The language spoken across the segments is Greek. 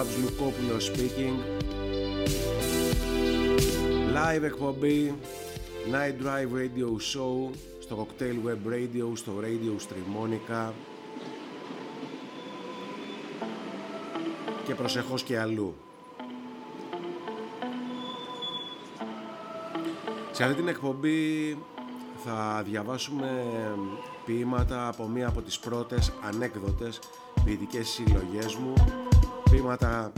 This is Babs Lukopoulos speaking. Live εκπομπή Night Drive Radio Show στο Cocktail Web Radio, στο Radio Streamonica και προσεχώς και αλλού. Σε αυτή την εκπομπή θα διαβάσουμε ποίηματα από μία από τις πρώτες ανέκδοτες ποιητικές συλλογές μου ποίηματα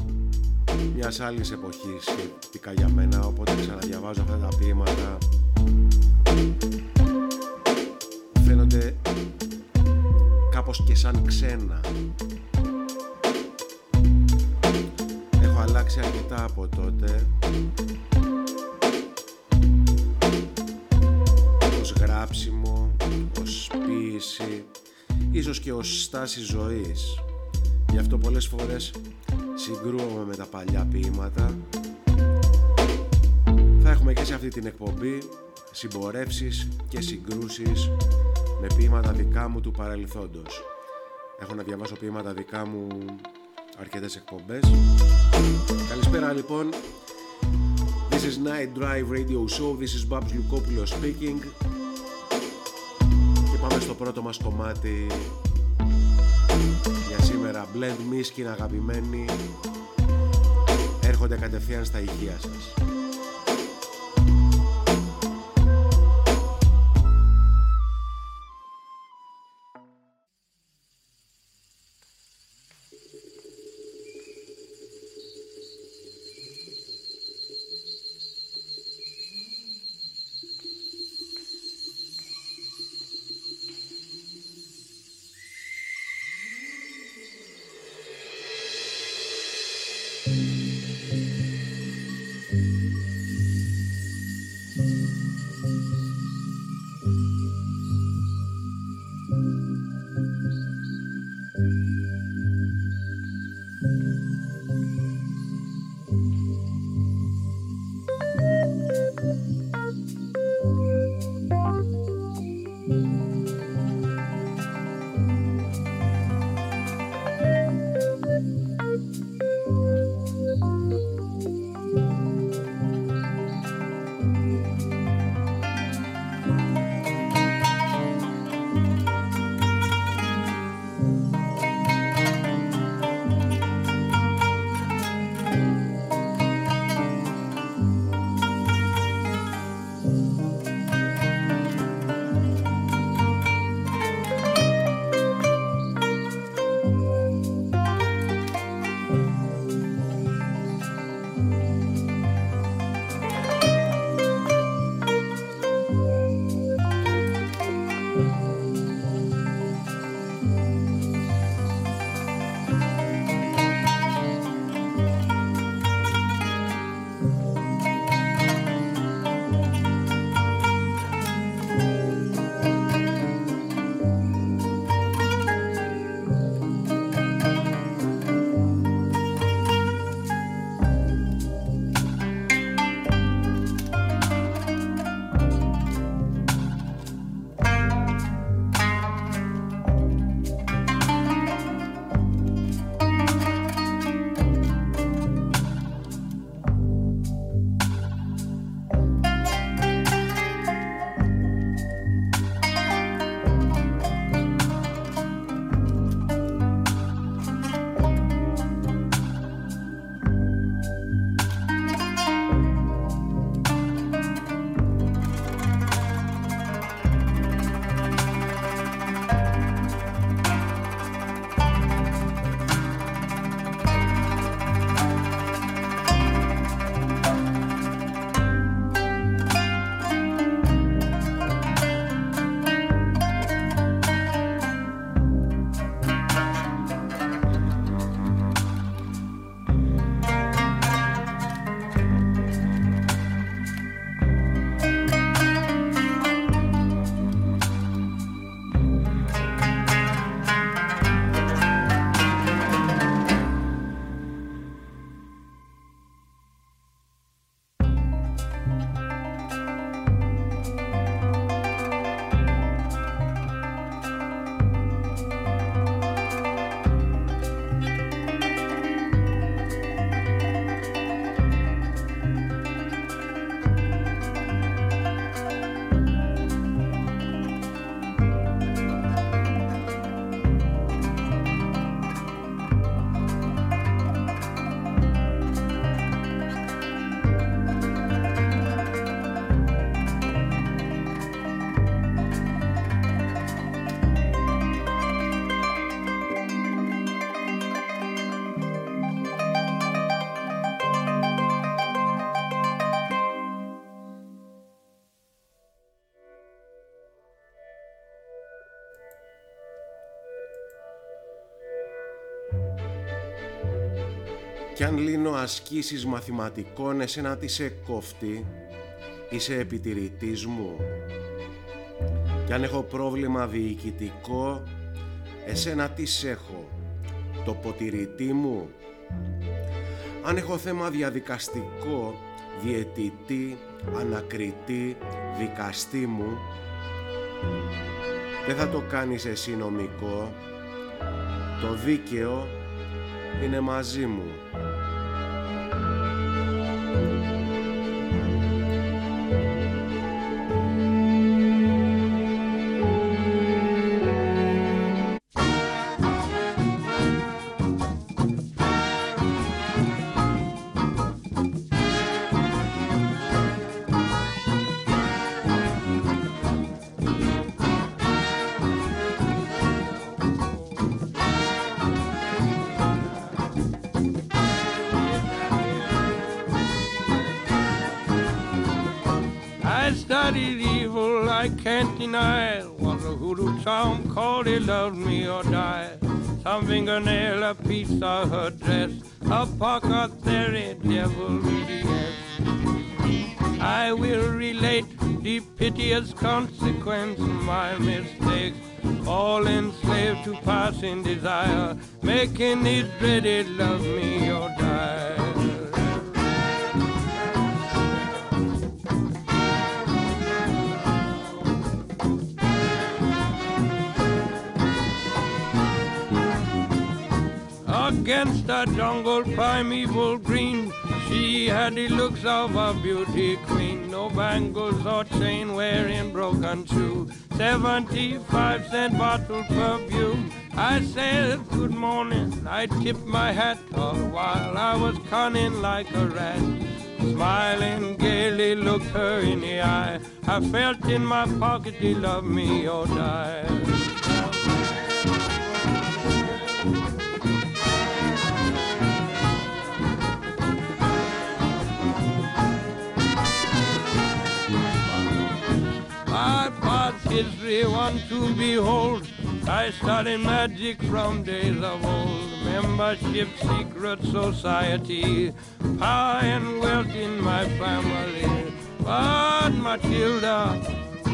μιας άλλης εποχής σχετικά για μένα οπότε ξαναδιαβάζω αυτά τα ποίηματα. Φαίνονται κάπως και σαν ξένα. Έχω αλλάξει αρκετά από τότε. Ως γράψιμο, ως ποίηση ίσως και ως στάση ζωής γι' αυτό πολλές φορές συγκρούομαι με τα παλιά ποίηματα θα έχουμε και σε αυτή την εκπομπή συμπορεύσεις και συγκρούσεις με ποίηματα δικά μου του παρελθόντος. Έχω να διαβάσω ποίηματα δικά μου αρκετές εκπομπές. Καλησπέρα λοιπόν. This is Night Drive Radio Show. This is Babs Lukopoulos speaking. Και πάμε στο πρώτο μας κομμάτι για σήμερα. Blend Miskin αγαπημένοι. Έρχονται κατευθείαν στα ηχεία σας. Κι αν λύνω ασκήσεις μαθηματικών, εσένα τι σε κόφτει, είσαι επιτηρητής μου. Κι αν έχω πρόβλημα διοικητικό, εσένα τι έχω, το ποτηρητή μου. Αν έχω θέμα διαδικαστικό, διαιτητή, ανακριτή, δικαστή μου, δεν θα το κάνεις εσύ νομικό, το δίκαιο είναι μαζί μου. Fingernail, a hulot town called, he loved me or die. Something near the piece of her dress, a pocket there, devil yes. I will relate the piteous consequence of my mistakes, all enslaved to passing desire, making it dreaded love me or die. Against the jungle primeval green. She had the looks of a beauty queen, no bangles or chain wearing broken shoe. 75 cent bottle perfume. I said good morning, I tipped my hat all while I was cunning like a rat. Smiling gaily looked her in the eye. I felt in my pocket, he loved me or die. History one to behold. I studied magic from days of old. Membership, secret society, power and wealth in my family. But Matilda,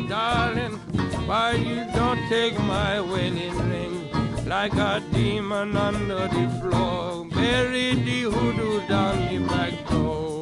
darling, why you don't take my wedding ring? Like a demon under the floor, bury the hoodoo down the back door.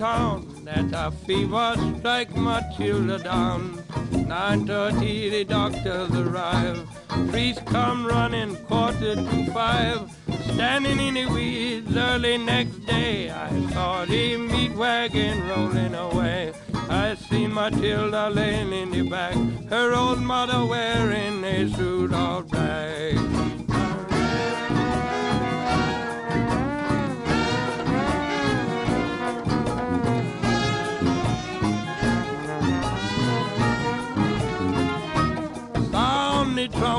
Town that a fever strike Matilda down. 9.30 the doctors arrive. Priest come running quarter to five. Standing in the weeds early next day, I saw the meat wagon rolling away. I seen Matilda laying in the back, her old mother wearing a suit of black.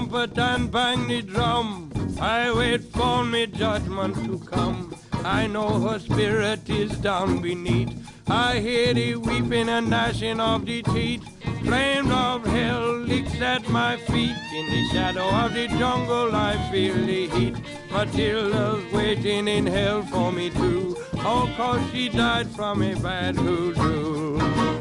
Trumpet and bang the drum. I wait for me judgment to come. I know her spirit is down beneath. I hear the weeping and gnashing of the teeth. Flames of hell licks at my feet. In the shadow of the jungle I feel the heat. Matilda's waiting in hell for me too. Oh, cause she died from a bad hoodoo.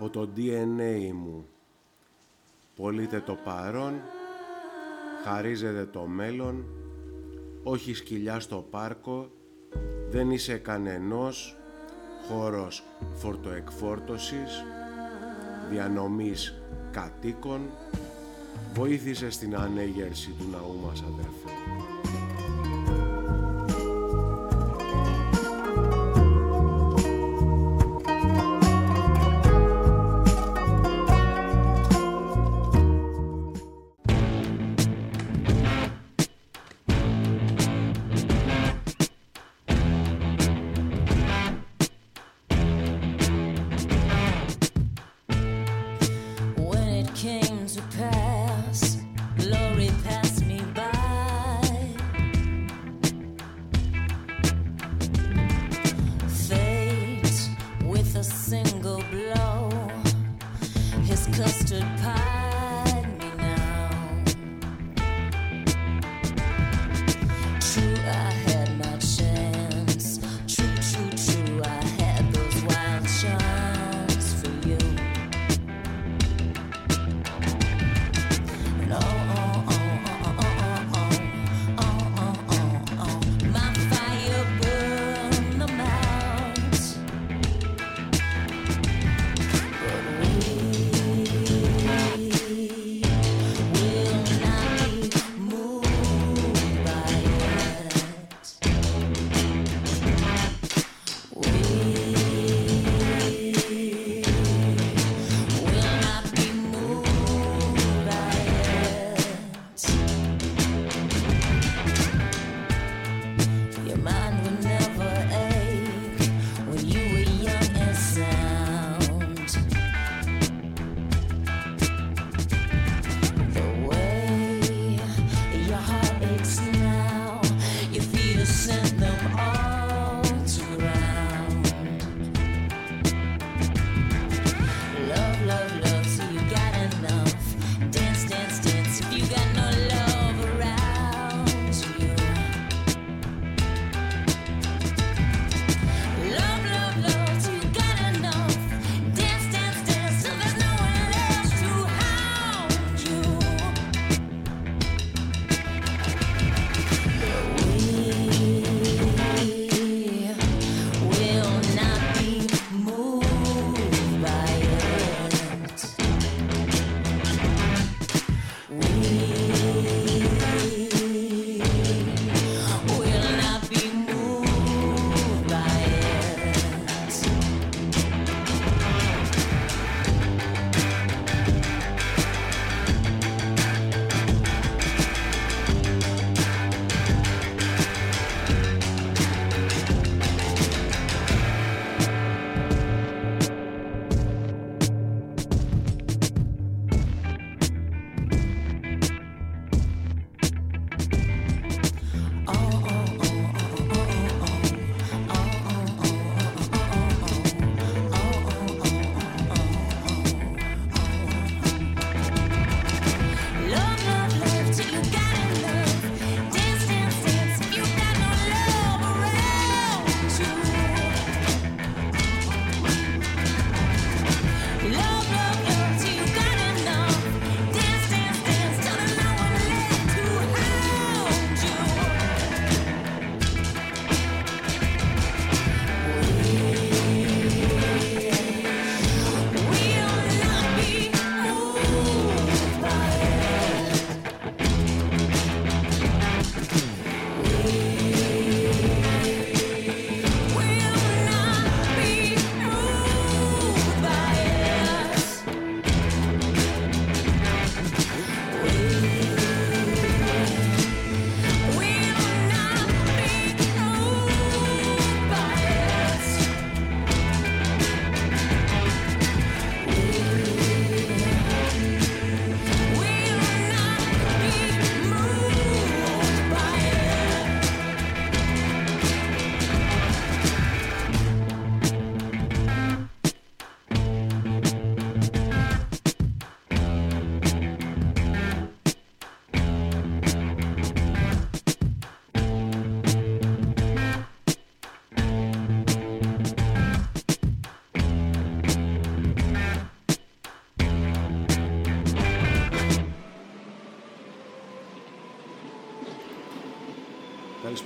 Από το DNA μου. Πολύτε το παρόν, χαρίζεται το μέλλον, όχι σκυλιά στο πάρκο, δεν είσαι κανενός, χώρος φορτοεκφόρτωσης, διανομής κατοίκων, βοήθησε στην ανέγερση του ναού μας αδερφέ.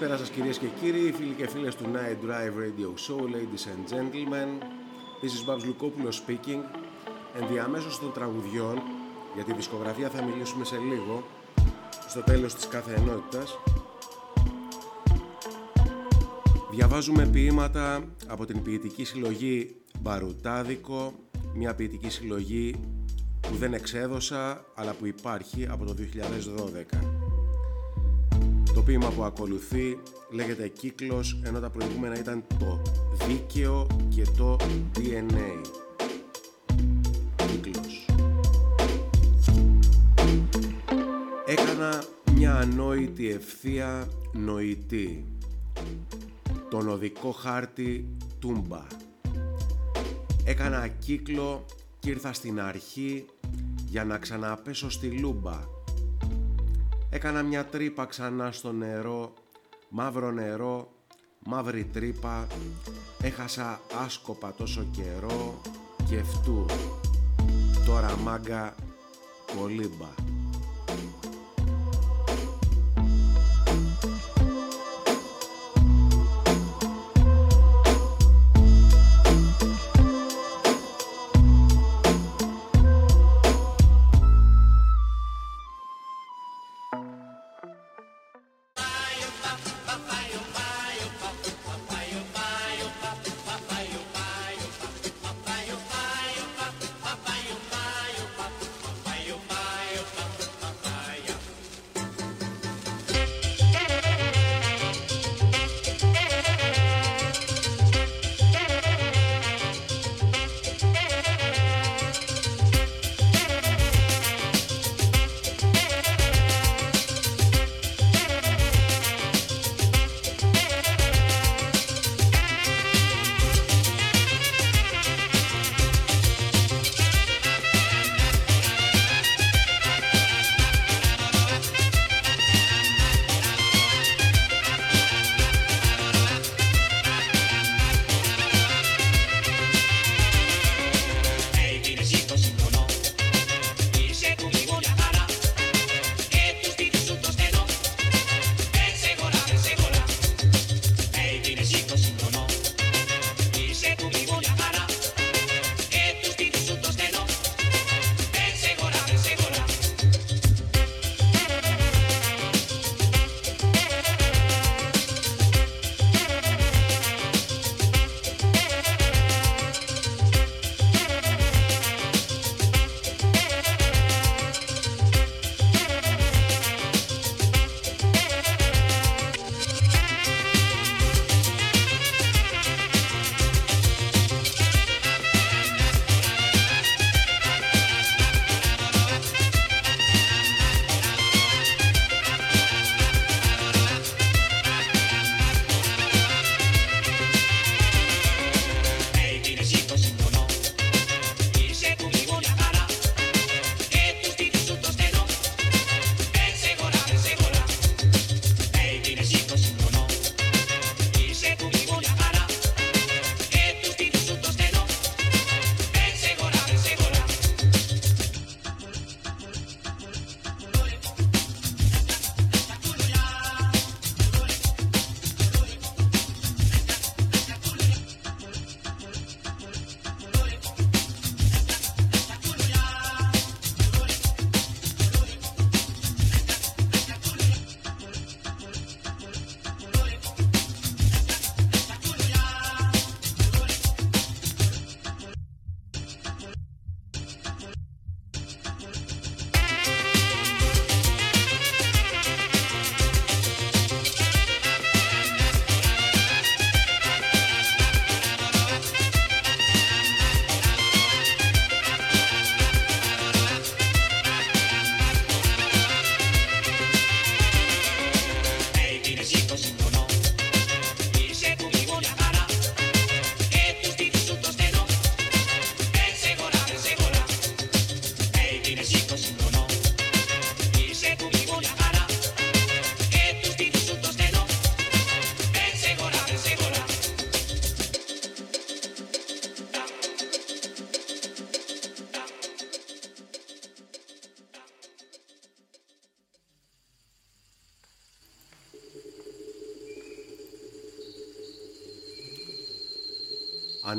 Καλησπέρα σας κυρίες και κύριοι, φίλοι και φίλες του Night Drive Radio Show, ladies and gentlemen. This is Babs Lukopoulos speaking. Ενδιαμέσως των τραγουδιών, για τη δισκογραφία θα μιλήσουμε σε λίγο, στο τέλος της κάθε ενότητας. Διαβάζουμε ποίηματα από την ποιητική συλλογή Μπαρουτάδικο, μια ποιητική συλλογή που δεν εξέδωσα αλλά που υπάρχει από το 2012. Το ποίημα που ακολουθεί λέγεται κύκλος ενώ τα προηγούμενα ήταν το δίκαιο και το DNA. Κύκλος. Έκανα μια ανόητη ευθεία νοητή. Τον οδικό χάρτη τούμπα. Έκανα κύκλο και ήρθα στην αρχή για να ξαναπέσω στη λούμπα Έκανα μια τρύπα ξανά στο νερό, μαύρο νερό, μαύρη τρύπα. Έχασα άσκοπα τόσο καιρό και φτού. Τώρα μάγκα κολύμπα.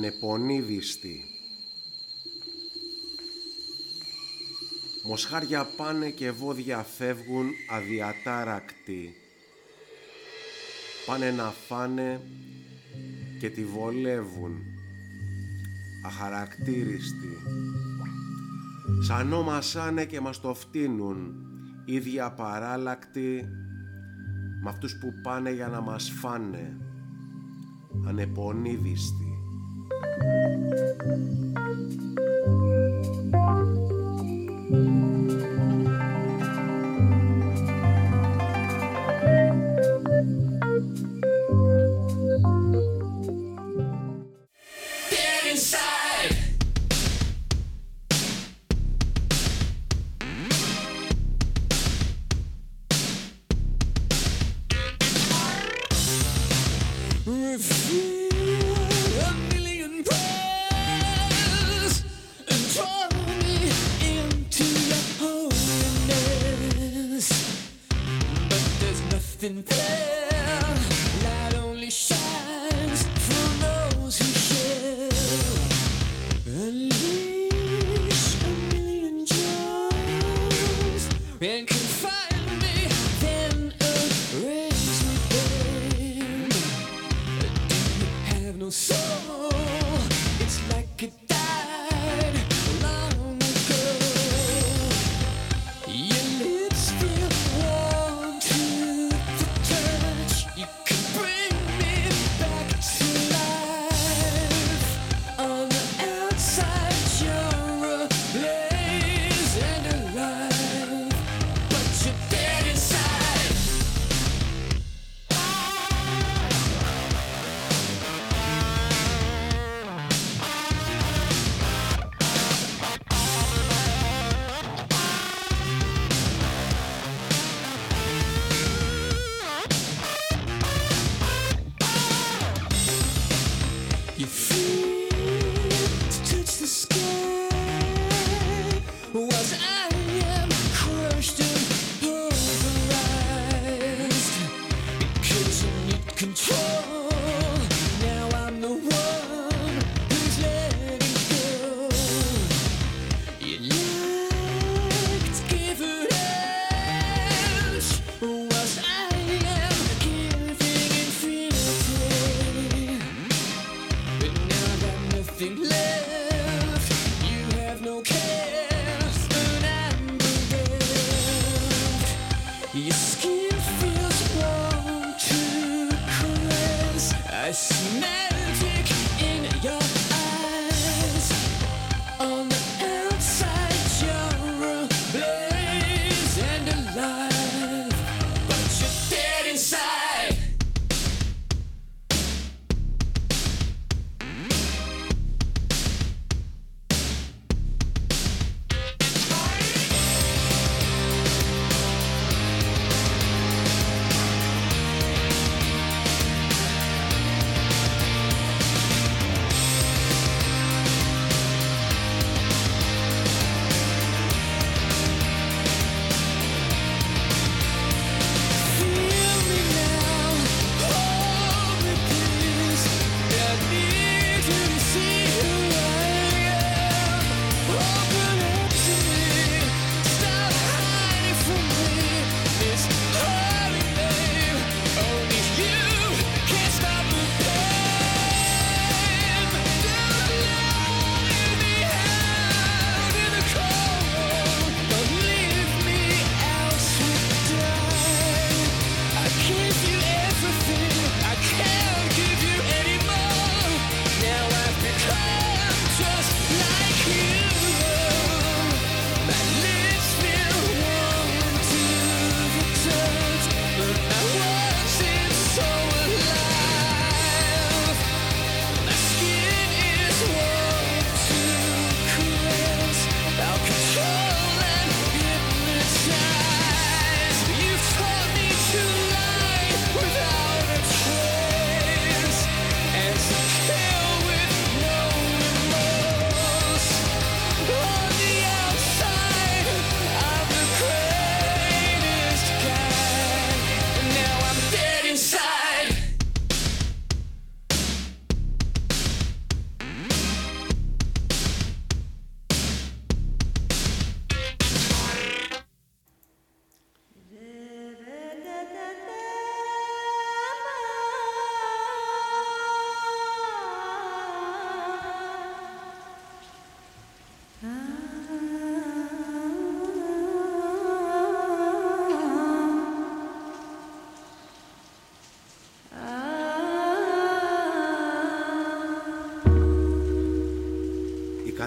Ανεπονίδιστη. Μοσχάρια πάνε και βόδια φεύγουν αδιατάρακτοι. Πάνε να φάνε και τη βολεύουν. Αχαρακτήριστοι. Σαν μασάνε και μας το φτύνουν. Ίδια παράλλακτοι με αυτούς που πάνε για να μας φάνε. Ανεπονίδιστοι.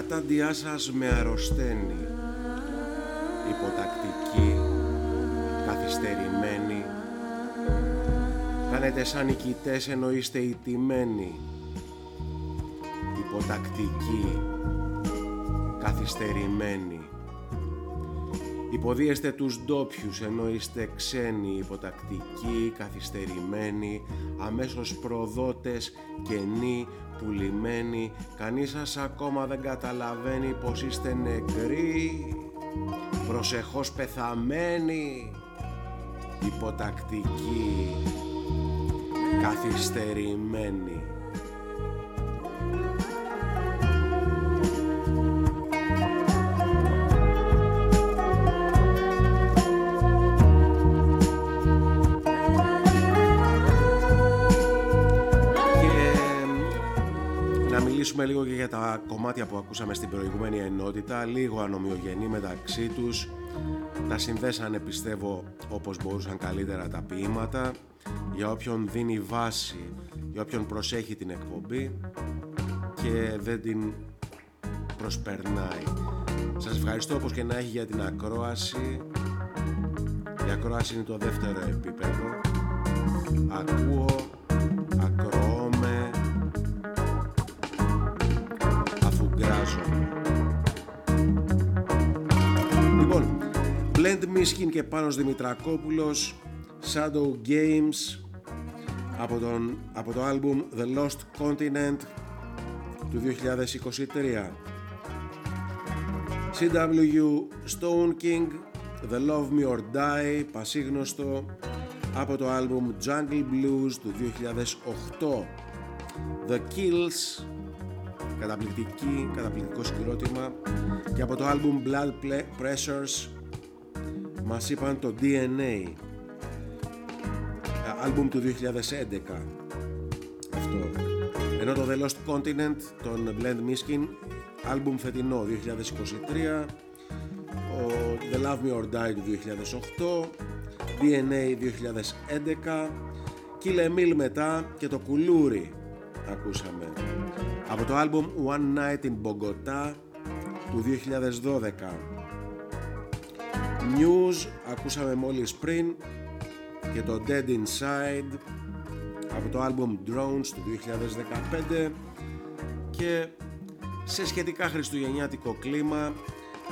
Κατάντιά σας με αρρωσταίνει υποτακτική καθυστερημένη. Κάνετε σαν νικητές ενώ είστε ιτημένοι υποτακτική καθυστερημένοι Υποδίεστε τους ντόπιους ενώ είστε ξένοι, υποτακτικοί, καθυστερημένοι, αμέσως προδότες, κενοί, πουλημένοι. Κανείς σας ακόμα δεν καταλαβαίνει πως είστε νεκροί, προσεχώς πεθαμένοι, υποτακτικοί, καθυστερημένοι. Μιλήσουμε λίγο και για τα κομμάτια που ακούσαμε στην προηγούμενη ενότητα, λίγο ανομοιογενή μεταξύ τους. Τα συνδέσανε πιστεύω όπως μπορούσαν καλύτερα τα ποίηματα. Για όποιον δίνει βάση, για όποιον προσέχει την εκπομπή και δεν την προσπερνάει. Σας ευχαριστώ όπως και να έχει για την ακρόαση. Η ακρόαση είναι το δεύτερο επίπεδο. Ακούω, ακροώμαι, Blend Miskin και Πάνος Δημητρακόπουλος Shadow Games από, τον, από το άλμπουμ The Lost Continent του 2023 CW Stone King The Love Me or Die πασίγνωστο από το άλμπουμ Jungle Blues του 2008 The Kills καταπληκτική, καταπληκτικό συγκρότημα και από το άλμπουμ Blood Pressures μας είπαν το DNA άλμπουμ του 2011 αυτό. Ενώ το The Lost Continent τον Blend Miskin άλμπουμ φετινό 2023 ο The Love Me or Die του 2008 DNA 2011 Kill Emil μετά και το Κουλούρι ακούσαμε. Από το άλμπουμ One Night in Bogota του 2012 News ακούσαμε μόλις πριν και το Dead Inside από το άλμπουμ Drones του 2015 και σε σχετικά χριστουγεννιάτικο κλίμα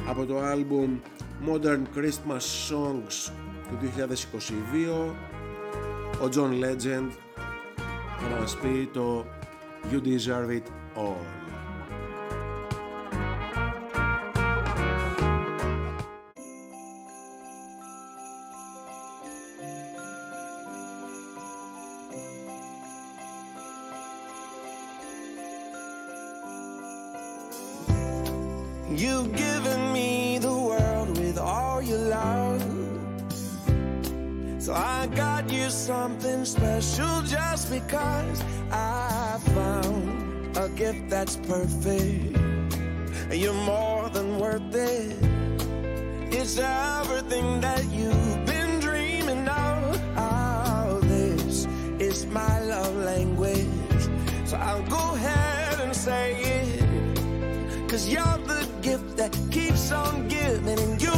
από το άλμπουμ Modern Christmas Songs του 2022 ο John Legend θα μας πει το You Deserve It all. Something special just because I found a gift that's perfect. You're more than worth it. It's everything that you've been dreaming of. Oh, this is my love language. So I'll go ahead and say it. Cause you're the gift that keeps on giving, and you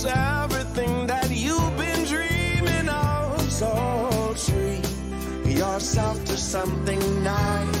It's everything that you've been dreaming of. So treat yourself to something nice.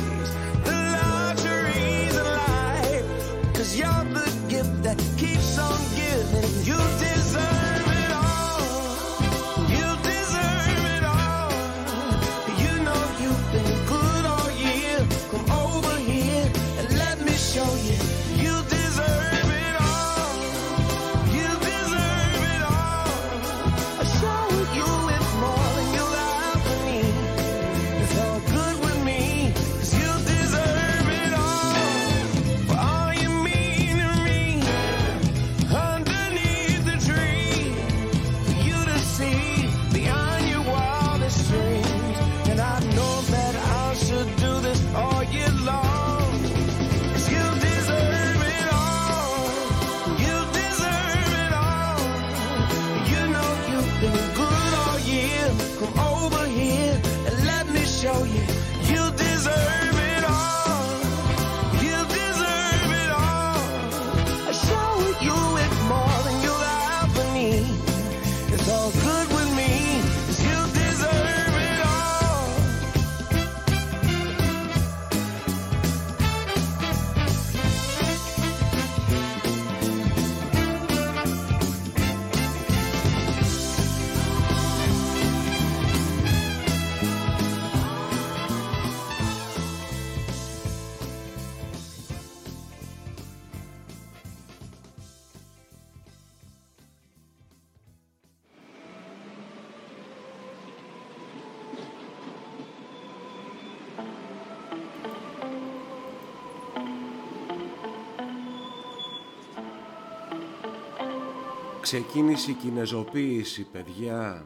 Ξεκίνησε η κινεζοποίηση, παιδιά.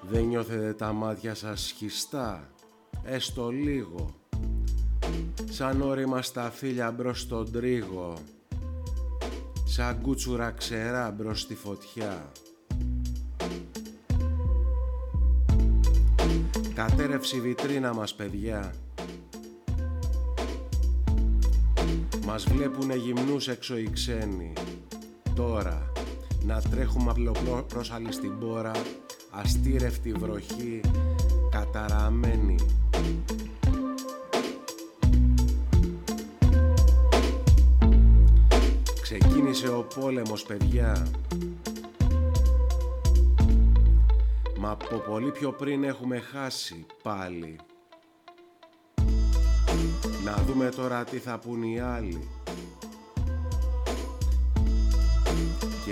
Δεν νιώθετε τα μάτια σας σχιστά, έστω λίγο. Σαν όρημα στα φύλλα μπρος στον τρίγο. Σαν κούτσουρα ξερά μπρος στη φωτιά. Κατέρευσε η βιτρίνα μας, παιδιά. Μας βλέπουνε γυμνούς έξω οι ξένοι τώρα. Να τρέχουμε απλοπρόσαλοι στην πόρα αστήρευτη βροχή καταραμένη. Ξεκίνησε ο πόλεμος παιδιά. Μα από πολύ πιο πριν έχουμε χάσει πάλι. Να δούμε τώρα τι θα πούν οι άλλοι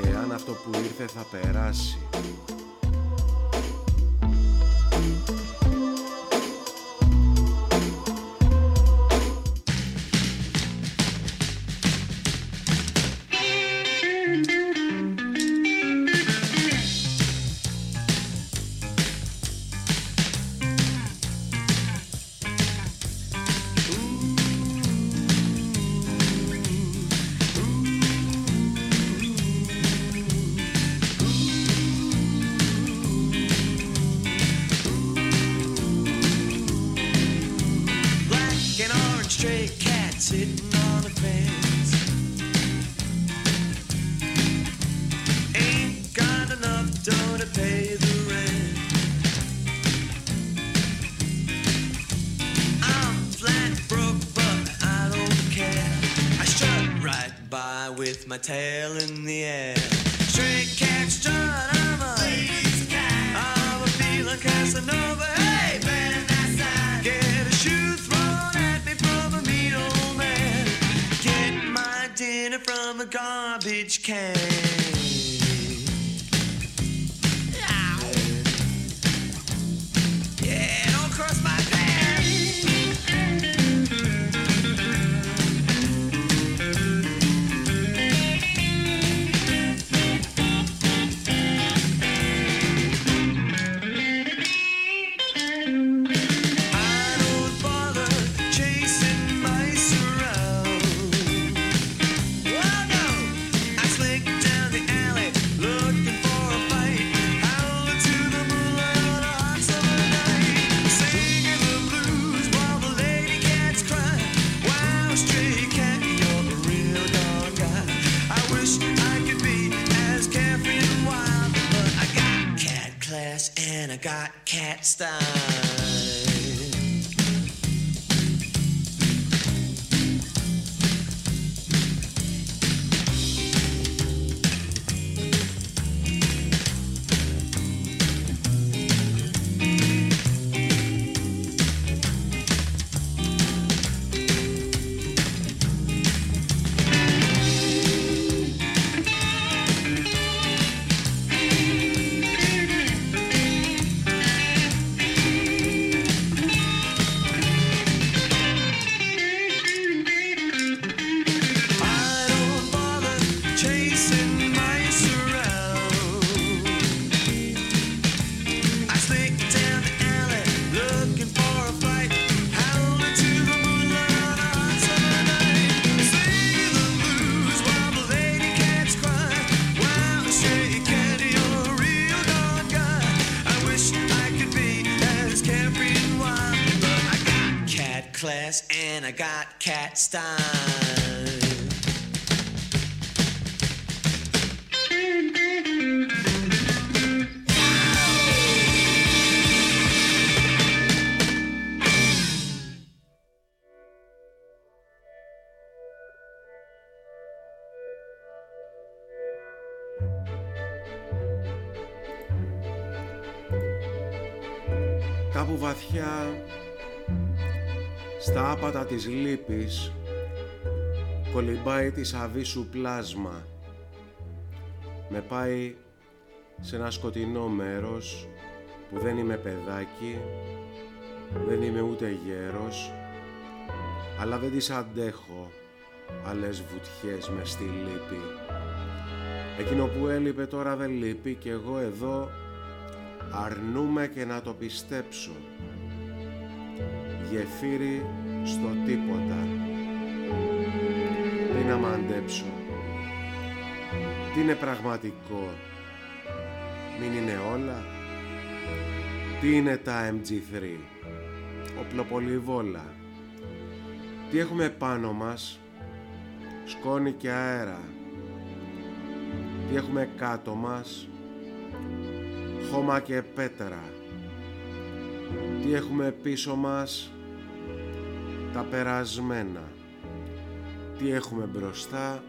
και αν αυτό που ήρθε θα περάσει Κάπου βαθιά στα άπατα της λύπης κολυμπάει τη αβίσου πλάσμα με πάει σε ένα σκοτεινό μέρος που δεν είμαι παιδάκι Δεν είμαι ούτε γέρος, αλλά δεν τις αντέχω άλλες βουτιές με στη λύπη. Εκείνο που έλειπε τώρα δεν λείπει και εγώ εδώ αρνούμε και να το πιστέψω. Γεφύρι στο τίποτα. Τι να μαντέψω. Τι είναι πραγματικό. Μην είναι όλα. Τι είναι τα MG3. Οπλοπολιβόλα. Τι έχουμε πάνω μας. Σκόνη και αέρα. Τι έχουμε κάτω μας. Χώμα και πέτρα. Τι έχουμε πίσω μας τα περασμένα. Τι έχουμε μπροστά,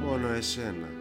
μόνο εσένα.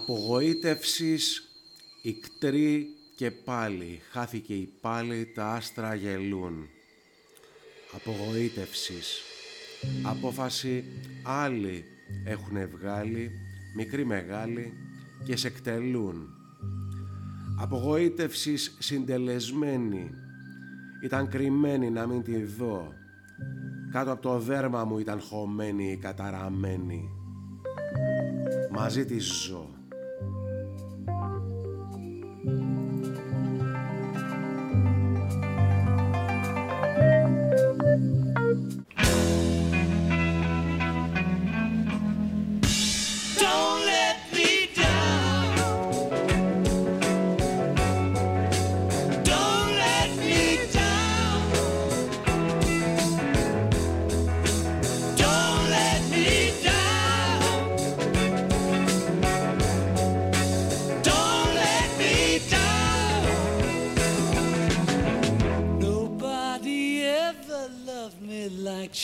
Απογοήτευσης ικτρή και πάλι, χάθηκε η πάλι, τα άστρα γελούν. Απογοήτευσης, απόφαση άλλοι έχουν βγάλει, μικρή μεγάλη και σε εκτελούν. Απογοήτευσης συντελεσμένη, ήταν κρυμμένη να μην τη δω. Κάτω από το δέρμα μου ήταν χωμένη, καταραμένη. Μαζί της ζω.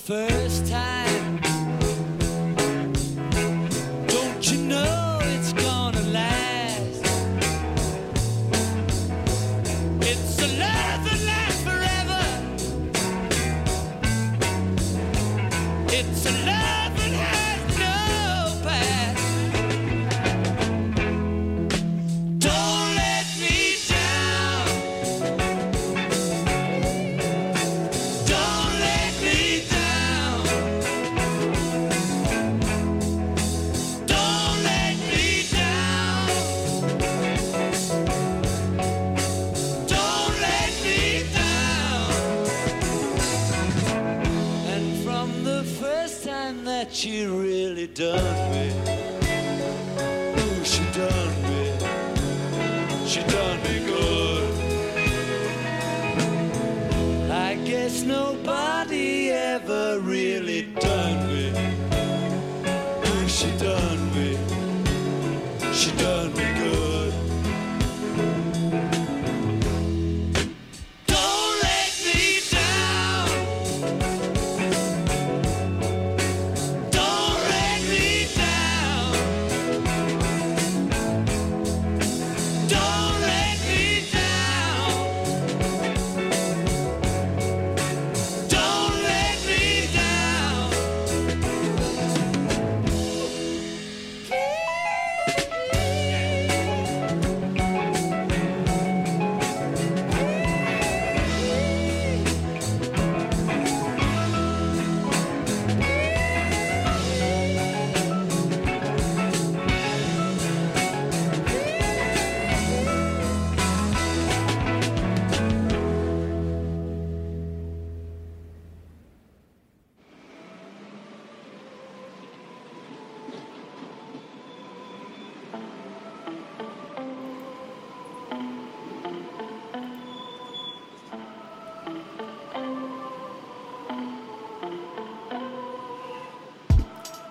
First does.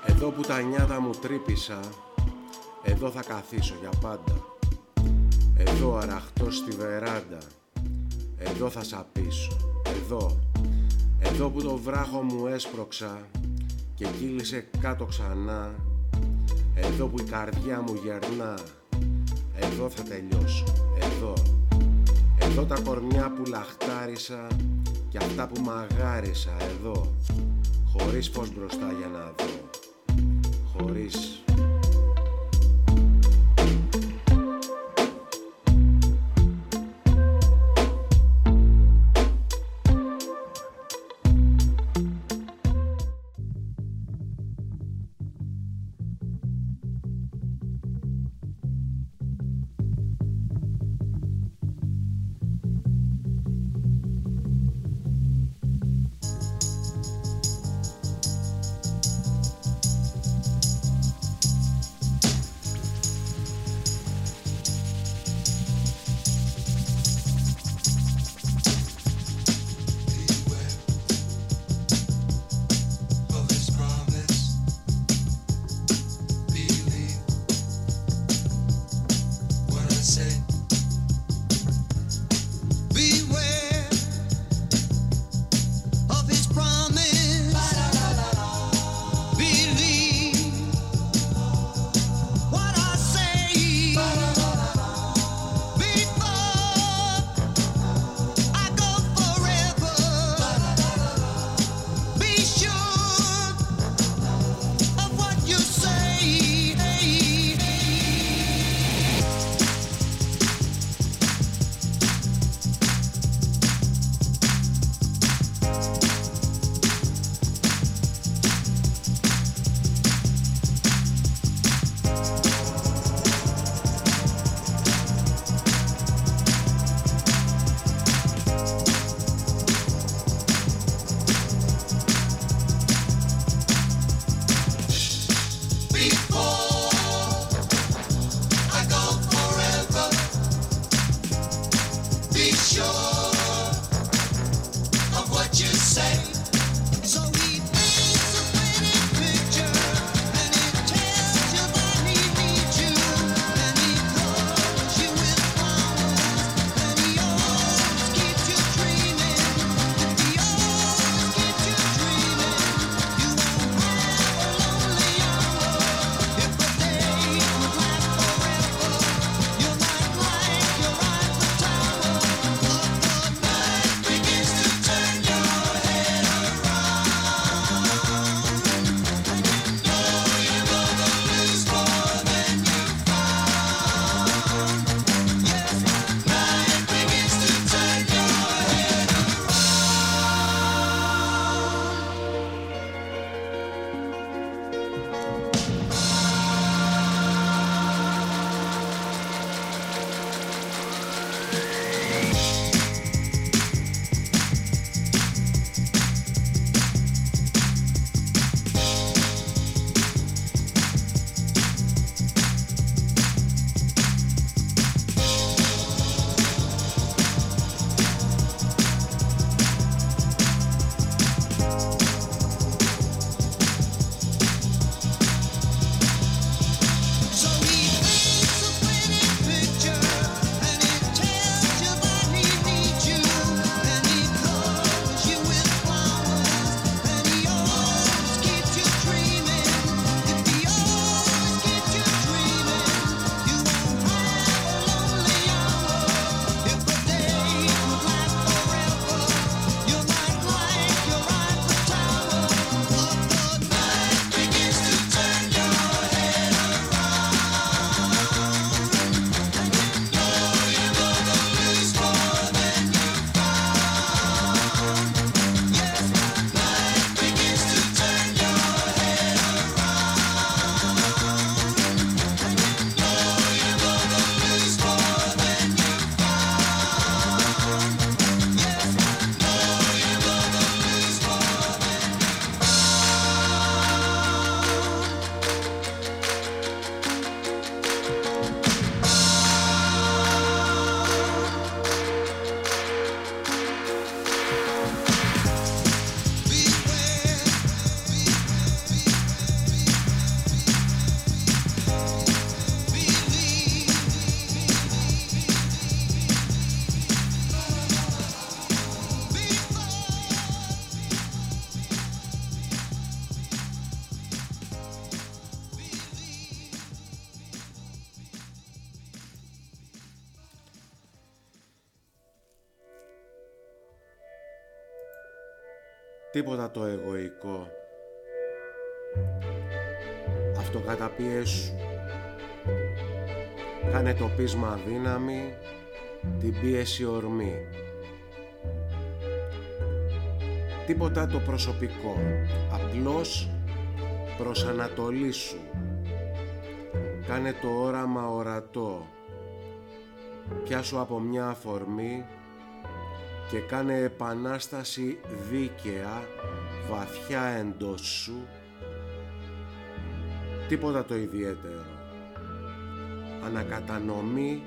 Εδώ που τα νιάτα μου τρύπησα, εδώ θα καθίσω για πάντα. Εδώ αραχτώ στη βεράντα, εδώ θα σαπίσω, εδώ. Εδώ που το βράχο μου έσπρωξα και κύλησε κάτω ξανά, εδώ που η καρδιά μου γερνά, εδώ θα τελειώσω, εδώ. Εδώ τα κορμιά που λαχτάρισα και αυτά που μαγάρισα, εδώ. Χωρίς φως μπροστά για να δω χωρίς τίποτα το εγωικό. Αυτοκαταπίεσου. Κάνε το πείσμα δύναμη, την πίεση ορμή. Τίποτα το προσωπικό, απλώς προσανατολίσου. Κάνε το όραμα ορατό. Πιάσου από μια αφορμή και κάνε επανάσταση δίκαια βαθιά εντός σου. Τίποτα το ιδιαίτερο. Ανακατανομή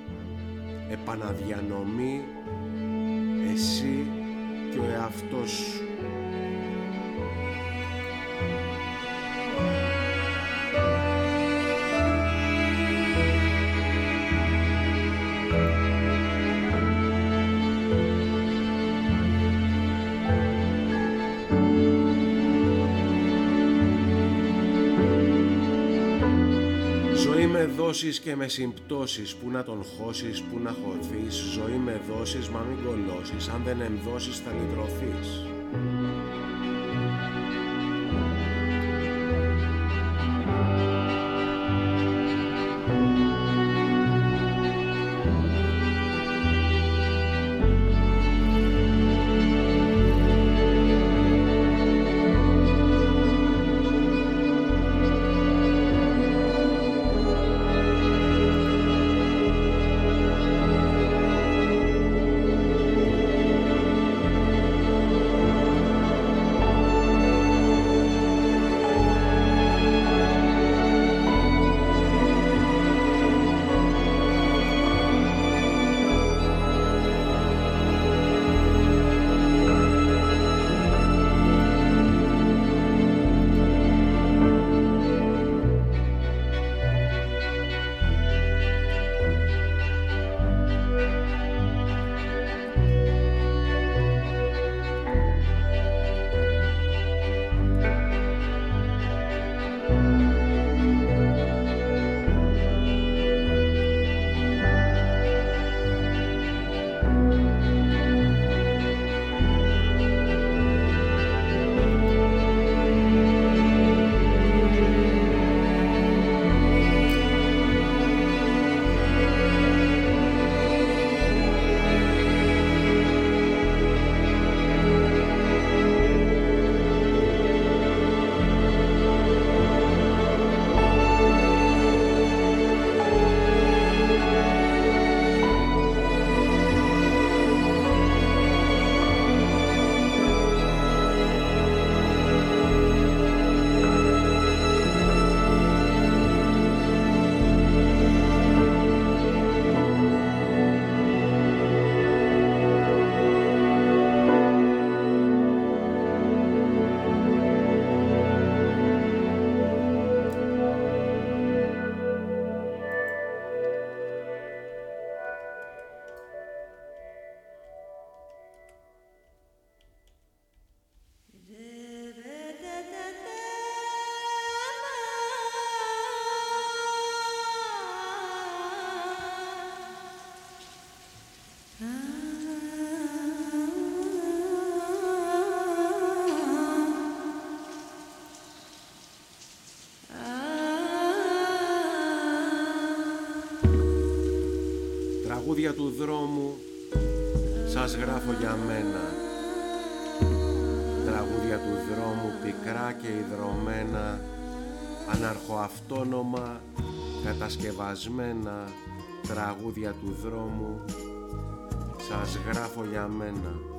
επαναδιανομή εσύ και ο εαυτός σου δόσεις και με συμπτώσεις Πού να τον χώσεις, πού να χωθείς Ζωή με δόσεις μα μην κολώσεις Αν δεν ενδώσεις θα λυτρωθείς τραγούδια του δρόμου σας γράφω για μένα. Τραγούδια του δρόμου πικρά και ιδρωμένα αναρχοαυτόνομα κατασκευασμένα τραγούδια του δρόμου σας γράφω για μένα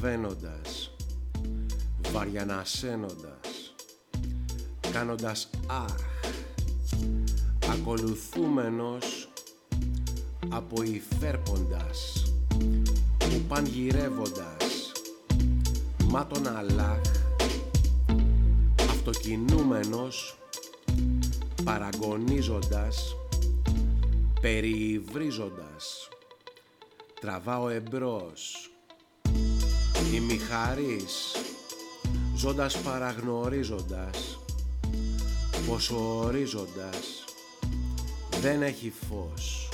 διαβαίνοντας, βαριανασένοντας, κάνοντας αχ, ακολουθούμενος από υφέρποντας, που παν γυρεύοντας, μα τον αλάχ, αυτοκινούμενος, παραγωνίζοντας, περιβρίζοντας, τραβάω εμπρός, ημιχαρής ζώντας παραγνωρίζοντας πως ο ορίζοντας δεν έχει φως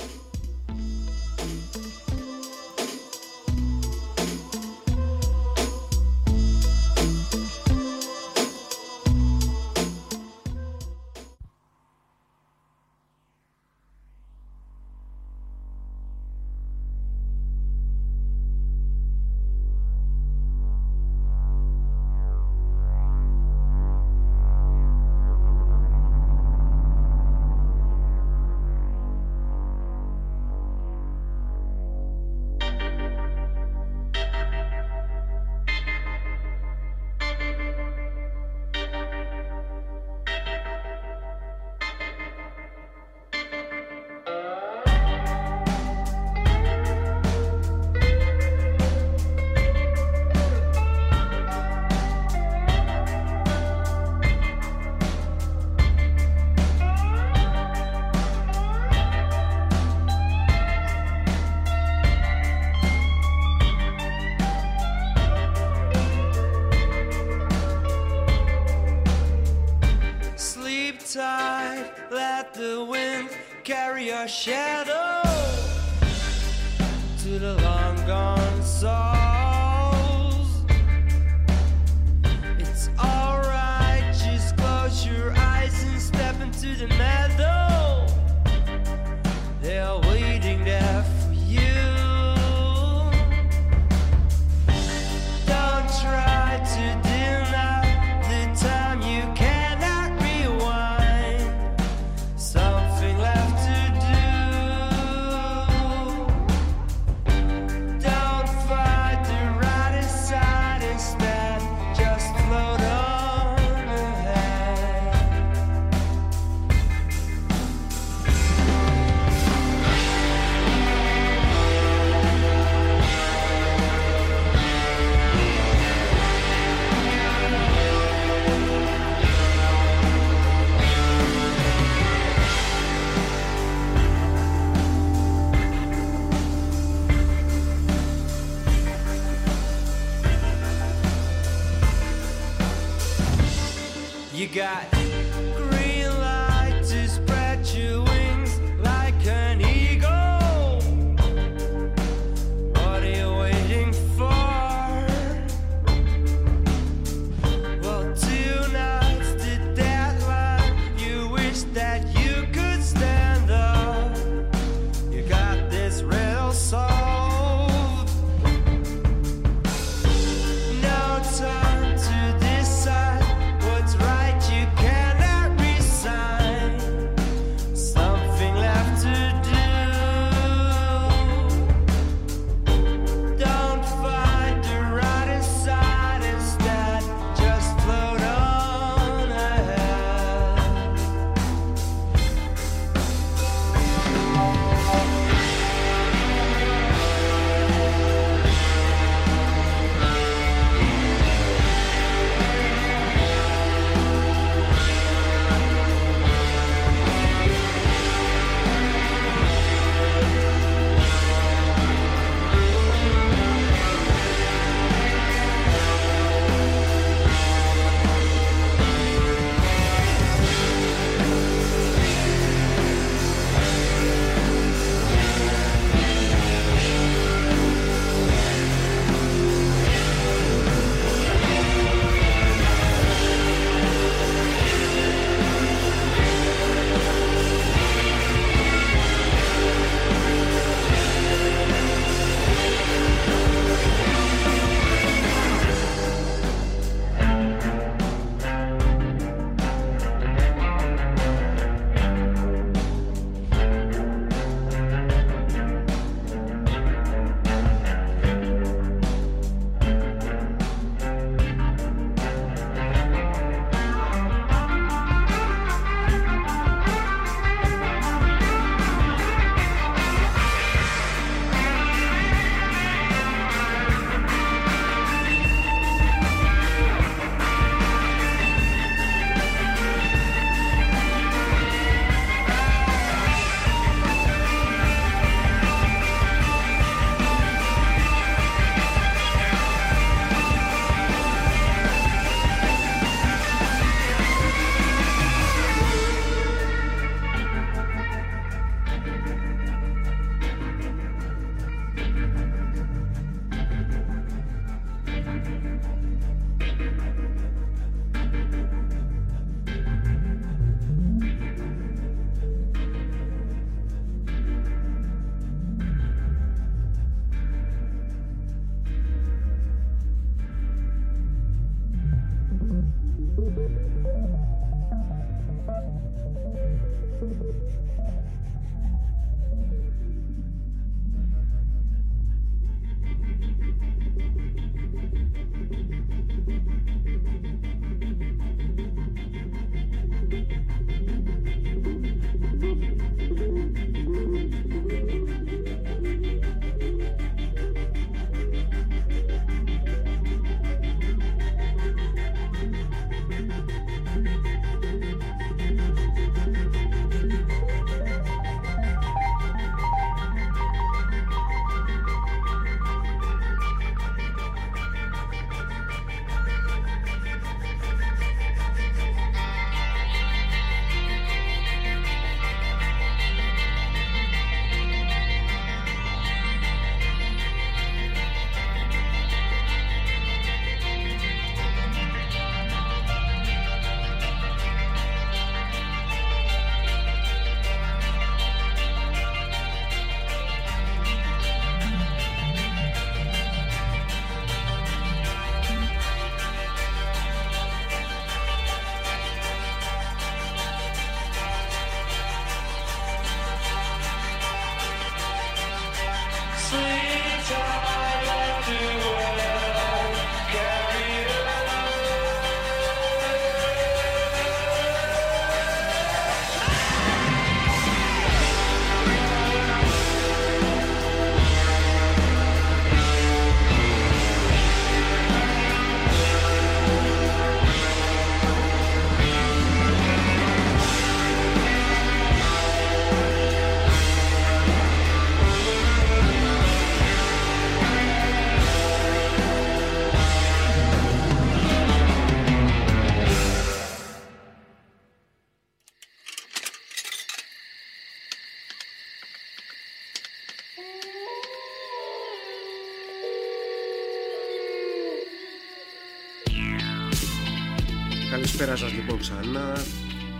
Καλησπέρα σας λοιπόν ξανά.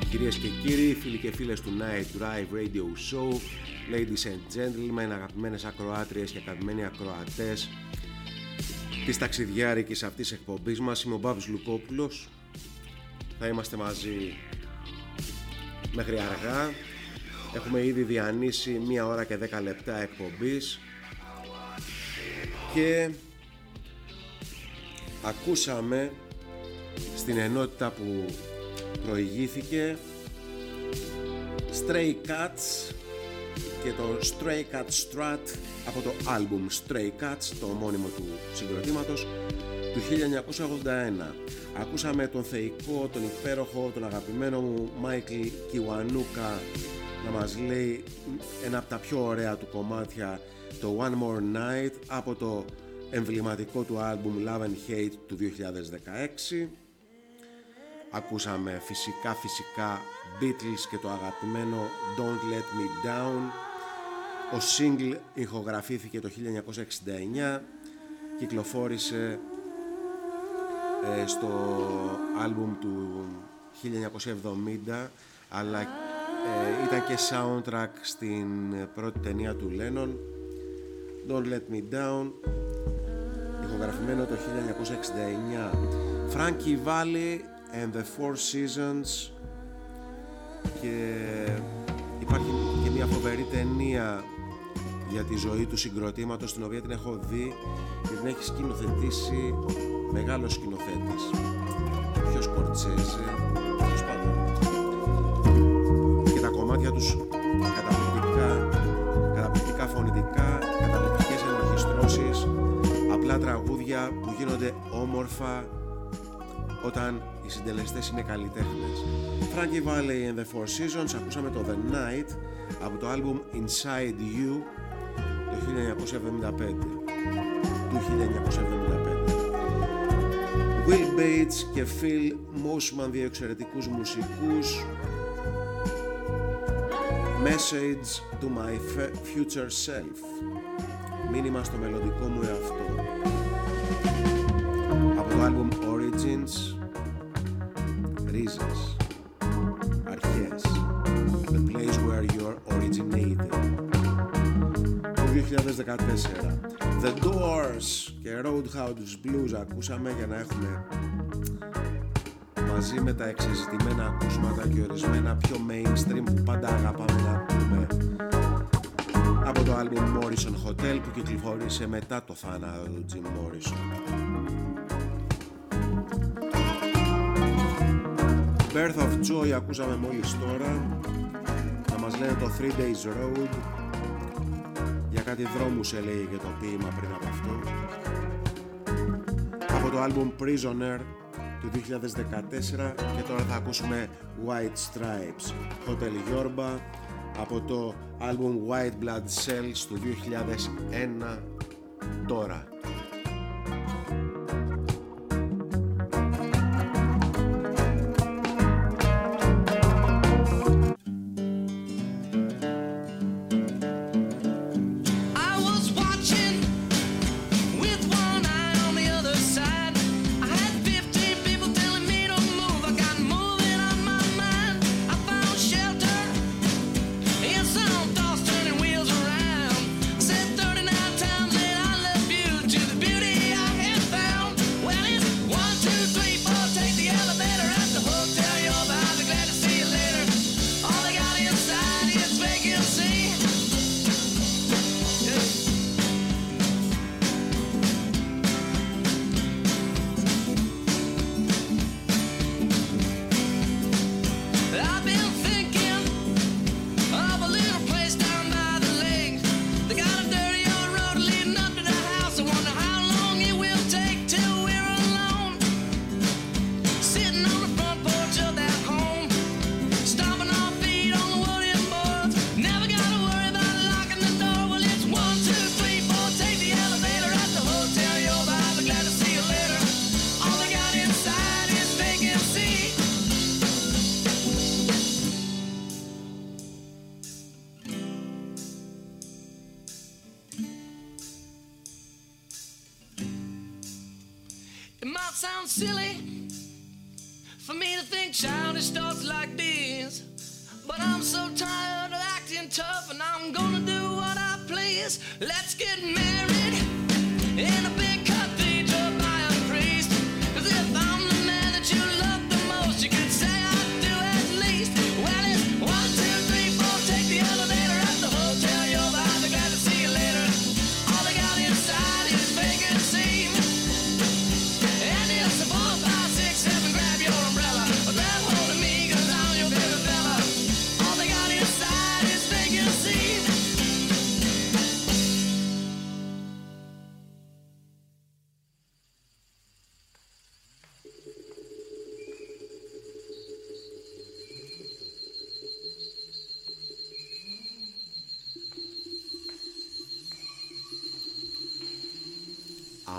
Κυρίες και κύριοι, φίλοι και φίλες του Night Drive Radio Show Ladies and gentlemen, αγαπημένες ακροάτριες και αγαπημένοι ακροατές της ταξιδιάρικης αυτής εκπομπής μας. Είμαι ο Μπάβης Λουκόπουλος. Θα είμαστε μαζί μέχρι αργά. Έχουμε ήδη διανύσει μία ώρα και δέκα λεπτά εκπομπής. Και ακούσαμε στην ενότητα που προηγήθηκε Stray Cats και το Stray Cat Strat από το album Stray Cats, το ομώνυμο του συγκροτήματος του 1981. Ακούσαμε τον θεϊκό, τον υπέροχο, τον αγαπημένο μου Michael Kiwanuka να μας λέει ένα από τα πιο ωραία του κομμάτια το One More Night από το εμβληματικό του άλμπουμ Love and Hate του 2016 Ακούσαμε φυσικά φυσικά Beatles και το αγαπημένο Don't Let Me Down. Ο single ηχογραφήθηκε το 1969 Κυκλοφόρησε ε, στο άλμπουμ του 1970 αλλά ε, ήταν και soundtrack στην πρώτη ταινία του Lennon. Don't Let Me Down ηχογραφημένο το 1969 Frankie Valli and the Four Seasons. Και υπάρχει και μια φοβερή ταινία για τη ζωή του συγκροτήματος την οποία την έχω δει και την έχει σκηνοθετήσει μεγάλος σκηνοθέτης πιο Σκορτσέζε ποιος πάντων και τα κομμάτια τους καταπληκτικά καταπληκτικά φωνητικά καταπληκτικές ενορχιστρώσεις απλά τραγούδια που γίνονται όμορφα όταν οι συντελεστές είναι καλλιτέχνες. Frankie Valley and the Four Seasons ακούσαμε το The Night από το άλμπουμ Inside You το 1975 του 1975 Will Bates και Phil Mossman δύο εξαιρετικούς μουσικούς. Message to my future self. Μήνυμα στο μελλοντικό μου εαυτό. Από το άλμπουμ Origins 2014, The Doors και Roadhouse Blues ακούσαμε για να έχουμε μαζί με τα εξεζητημένα ακούσματα και ορισμένα πιο mainstream που πάντα αγαπάμε να ακούμε από το album Morrison Hotel που κυκλοφόρησε μετά το θάνατο του Jim Morrison. Birth of Joy ακούσαμε μόλις τώρα. Να μας λένε το Three Days Road. για κάτι δρόμους έλεγε και το ποίημα πριν από αυτό. Από το album Prisoner του 2014 και τώρα θα ακούσουμε White Stripes Hotel Yorba από το album White Blood Cells του 2001 τώρα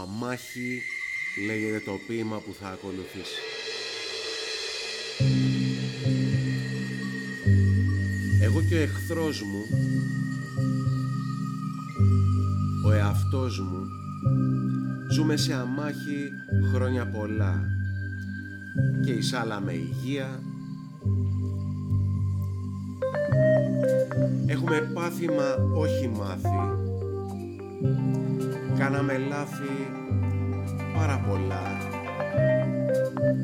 Αμάχη λέγεται το ποίημα που θα ακολουθήσει. Εγώ και ο εχθρός μου, ο εαυτός μου, ζούμε σε αμάχη χρόνια πολλά και εισάλαμε υγεία. Έχουμε πάθημα όχι μάθη Κάναμε λάθη πάρα πολλά.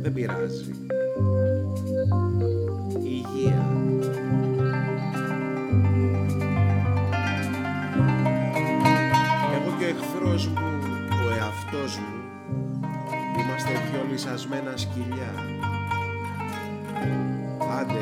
Δεν πειράζει. Υγεία. Εγώ και ο εχθρός μου, ο εαυτός μου, είμαστε πιο λυσασμένα σκυλιά. Άντε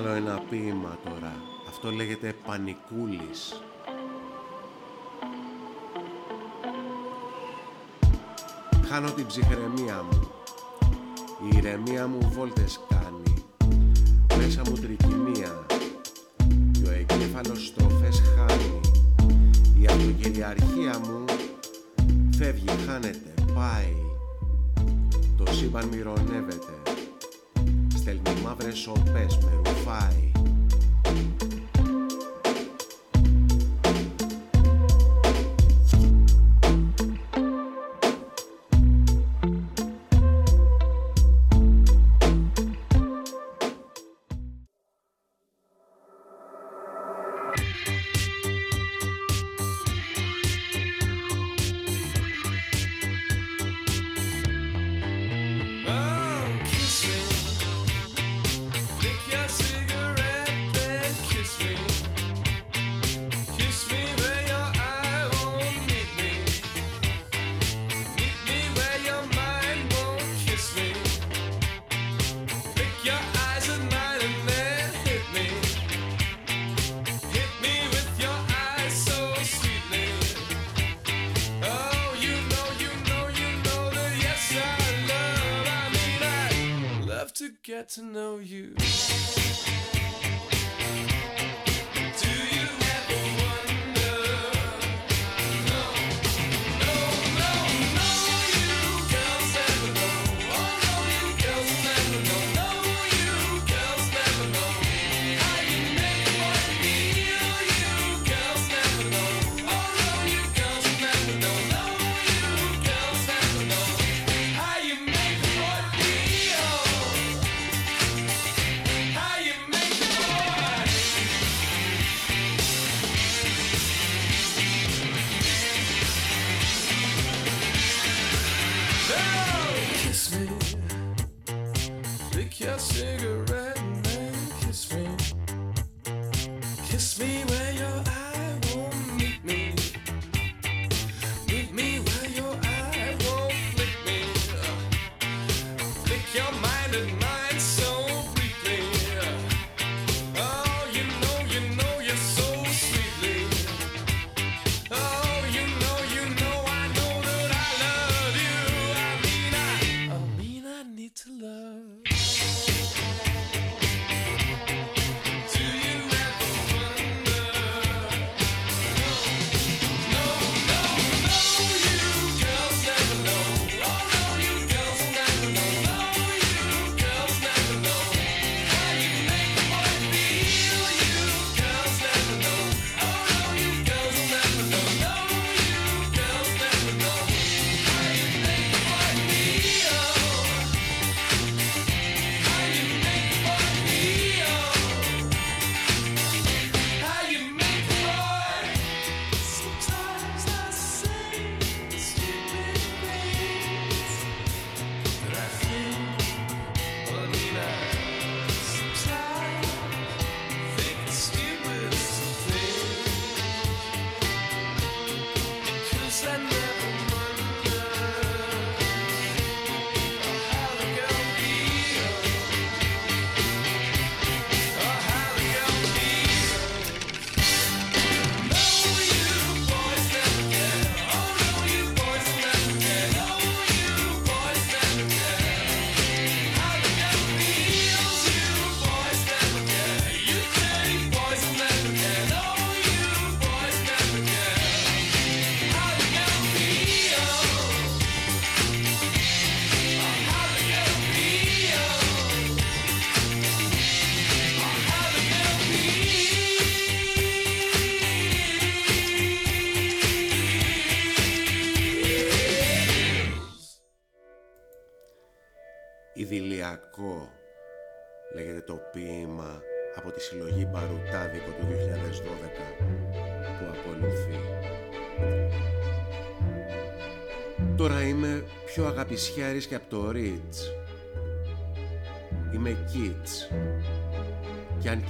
Άλλο ένα ποίημα τώρα. Αυτό λέγεται Πανικούλης. Χάνω την ψυχραιμία μου. Η ηρεμία μου βόλτες κάνει. Μέσα μου τρικυμία. Και ο εγκέφαλος στροφές χάνει. Η αυτοκυριαρχία μου φεύγει, χάνεται, πάει. Το σύμπαν μυρωνεύεται. Στέλνει μαύρες σοπές, με ρουφάει.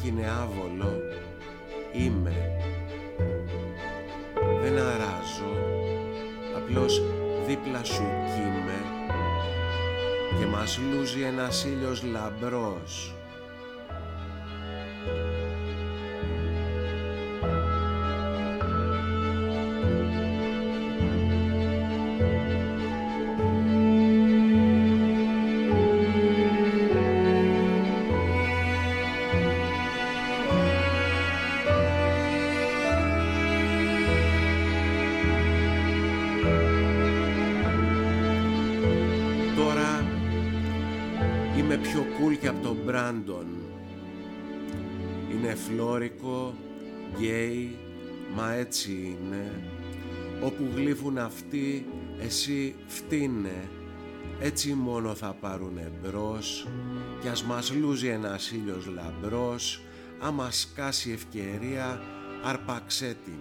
Κι αν κι είναι άβολο, είμαι. Δεν αράζω, απλώς δίπλα σου κοίμαι και μας λούζει ένας ήλιος λαμπρός έτσι είναι. Όπου γλύφουν αυτοί, εσύ φτύνε. Έτσι μόνο θα πάρουν μπρος κι ας μας λούζει ένας ήλιος λαμπρός άμα σκάσει ευκαιρία αρπαξέ την.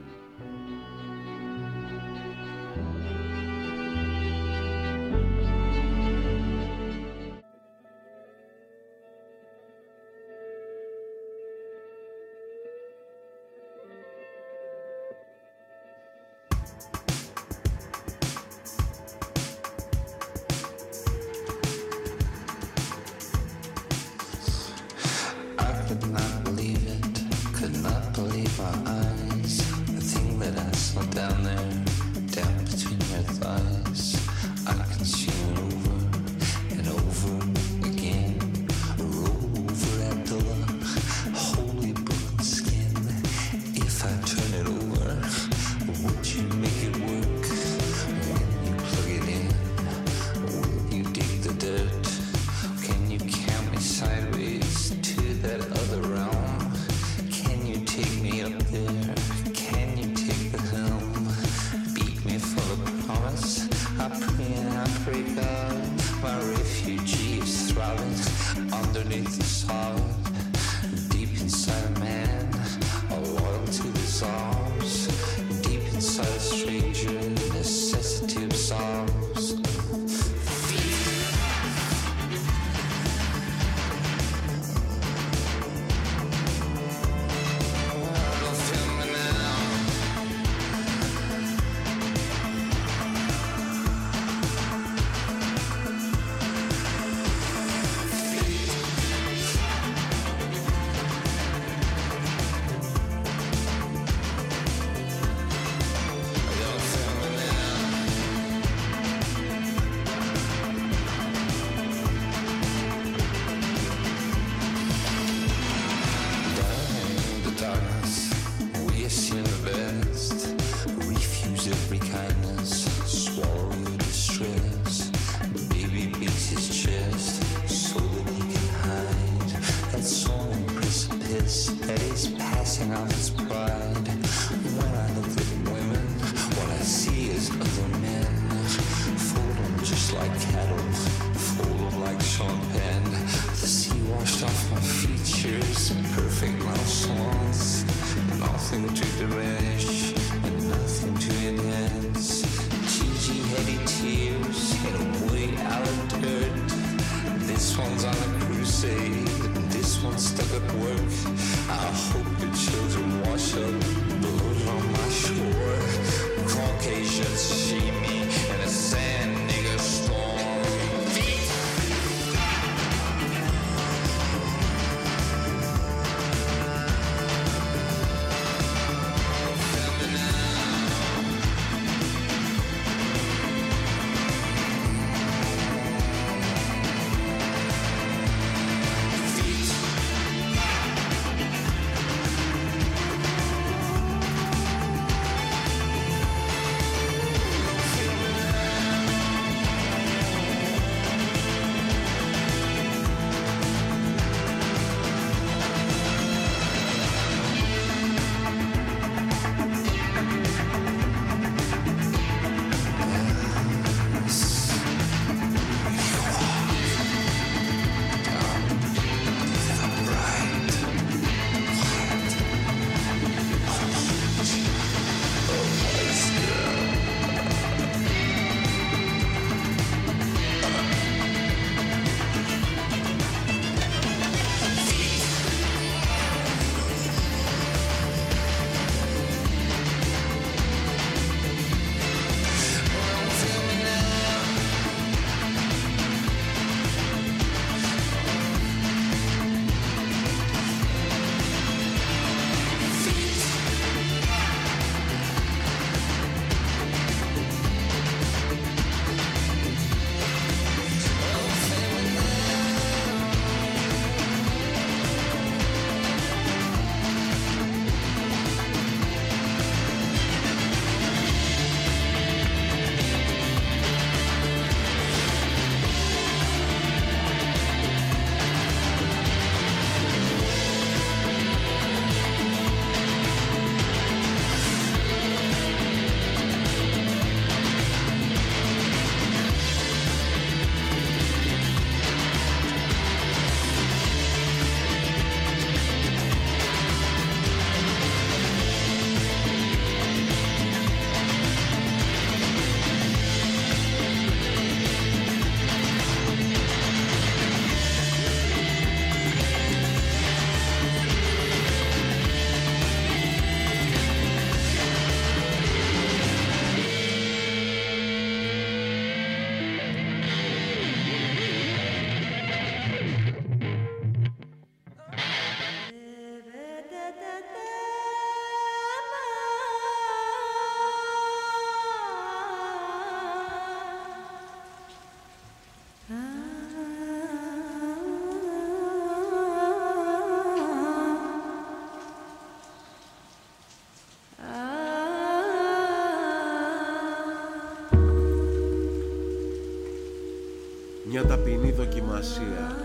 ταπεινή δοκιμασία.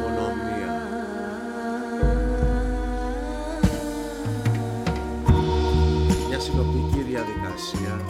Μονομία. Μια συνοπτική διαδικασία.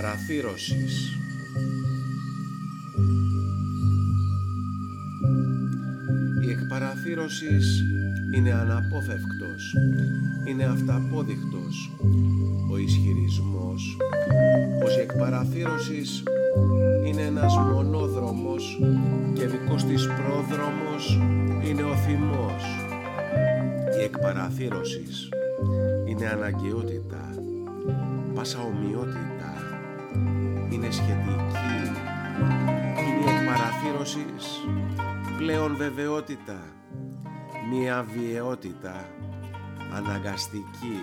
παραθύρωσης. Η εκπαραθύρωσης είναι αναπόφευκτος, είναι αυταπόδεικτος ο ισχυρισμός πως η εκπαραθύρωσης είναι ένας μονόδρομος και δικός της πρόδρομος είναι ο θυμός. Η εκπαραθύρωσης είναι αναγκαιότητα, πάσα ομοιότητα, είναι σχετική, είναι η εκπαραθύρωσης πλέον βεβαιότητα, μία βιαιότητα αναγκαστική.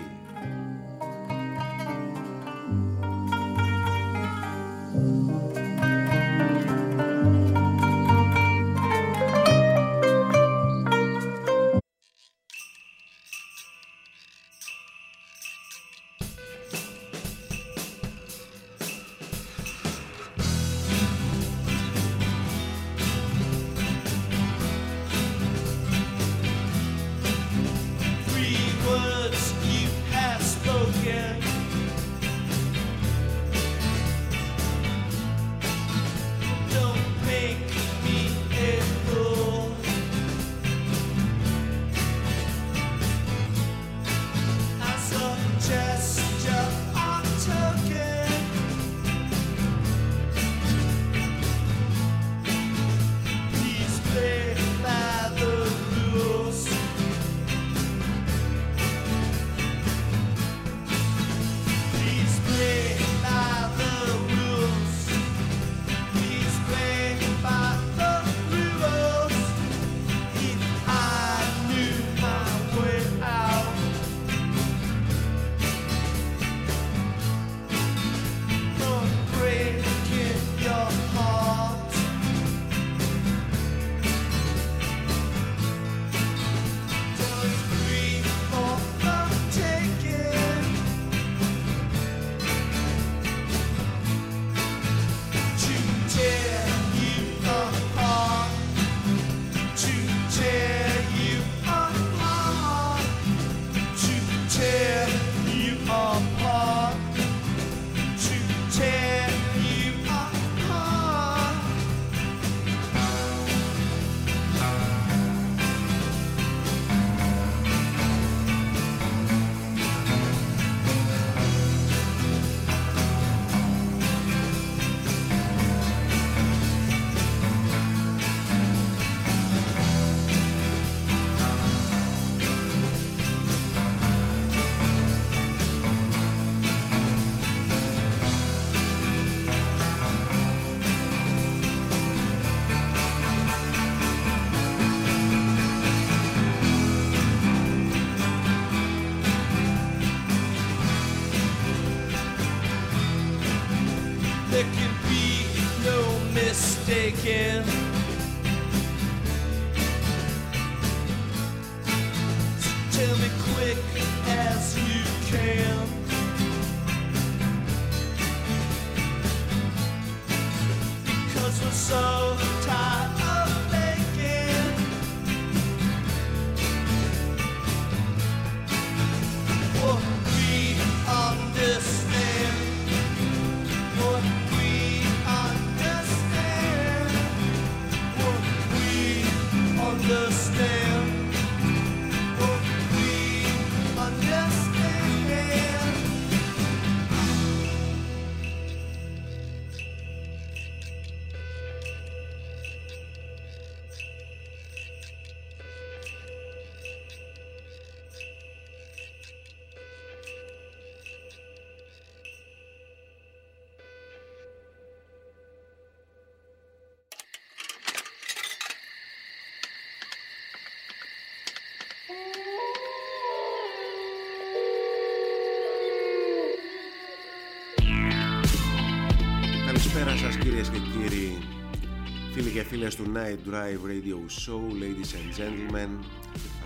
Φίλες του Night Drive Radio Show, ladies and gentlemen,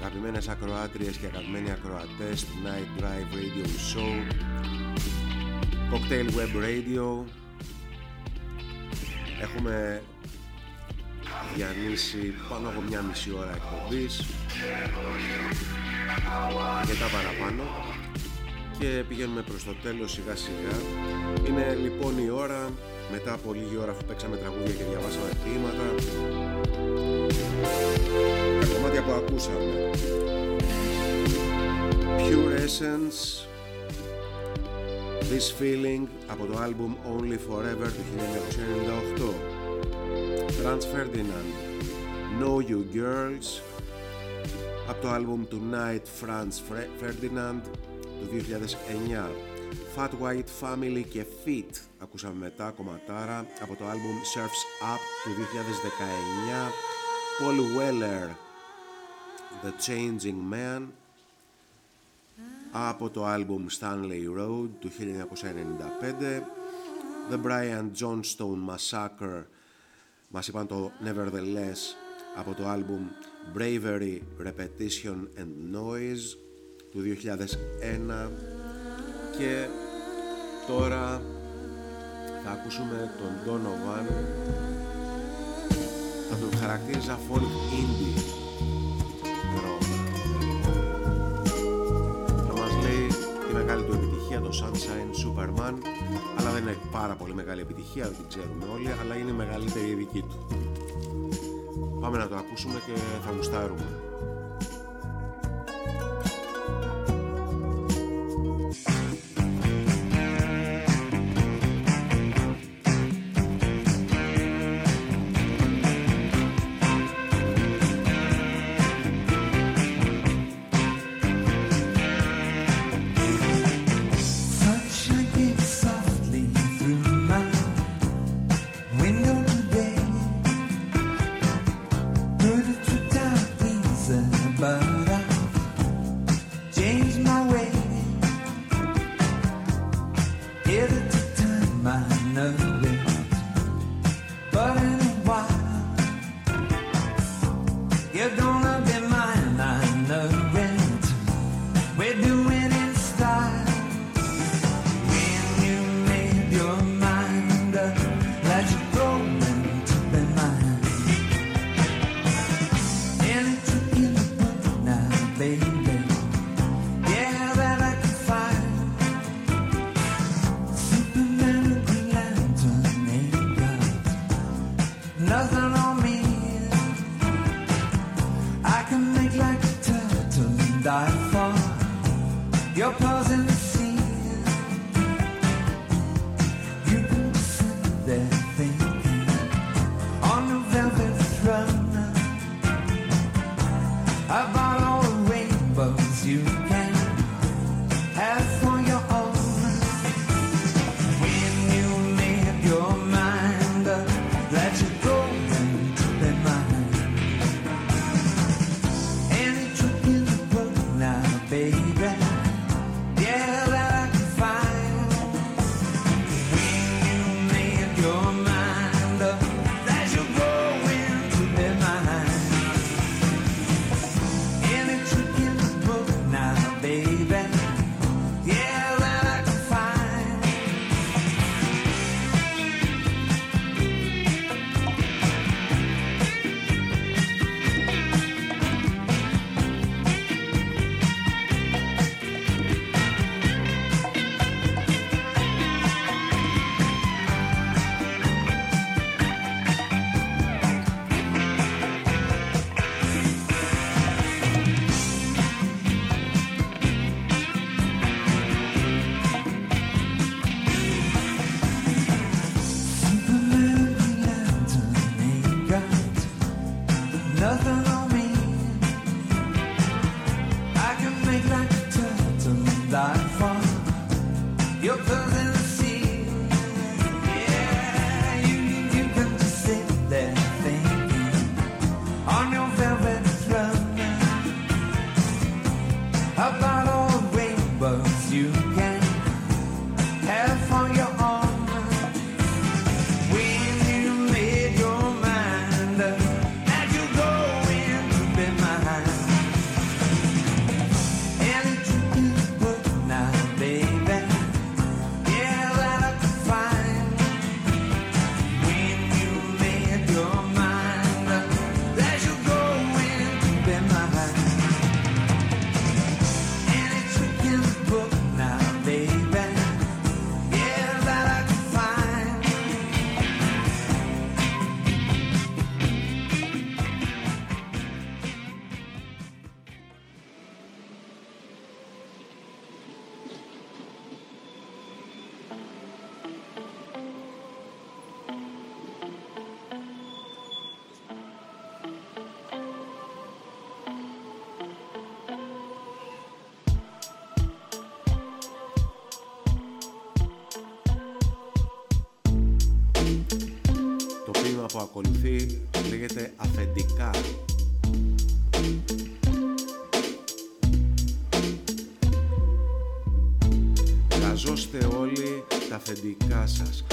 αγαπημένες ακροάτριες και αγαπημένοι ακροατές του Night Drive Radio Show, Cocktail Web Radio. Έχουμε διανύσει πάνω από μια μισή ώρα εκπομπής και τα παραπάνω και πηγαίνουμε προς το τέλος σιγά σιγά. Είναι λοιπόν η ώρα μετά από λίγη ώρα που παίξαμε τραγούδια και διαβάσαμε ποίηματα. Τα κομμάτια που ακούσαμε. Pure Essence This Feeling από το άλμπουμ Only Forever του 1998 Franz Ferdinand Know You Girls από το άλμπουμ Tonight Franz Ferdinand του 2009 Fat White Family και Fit ακούσαμε μετά κομματάρα από το άλμπουμ Surf's Up του 2019 Paul Weller The Changing Man από το άλμπουμ Stanley Road του 1995 The Brian Johnstone Massacre μας είπαν το Nevertheless από το άλμπουμ Bravery, Repetition and Noise του 2001 και τώρα θα ακούσουμε τον Donovan. Θα τον χαρακτήριζα folk indie μεγάλη του επιτυχία το Sunshine Superman αλλά δεν είναι πάρα πολύ μεγάλη επιτυχία, δεν την ξέρουμε όλοι αλλά είναι η μεγαλύτερη δική του. Πάμε να το ακούσουμε και θα γουστάρουμε casas.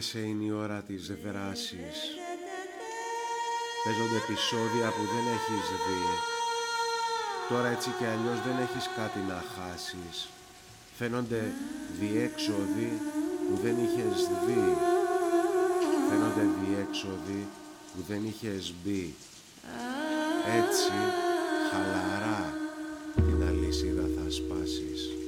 Βαριέσαι είναι η ώρα της δράσης. Παίζονται επεισόδια που δεν έχεις δει. Τώρα έτσι και αλλιώς δεν έχεις κάτι να χάσεις. Φαίνονται διέξοδοι που δεν είχες δει. Φαίνονται διέξοδοι που δεν είχες μπει. Έτσι, χαλαρά, την αλυσίδα θα σπάσεις.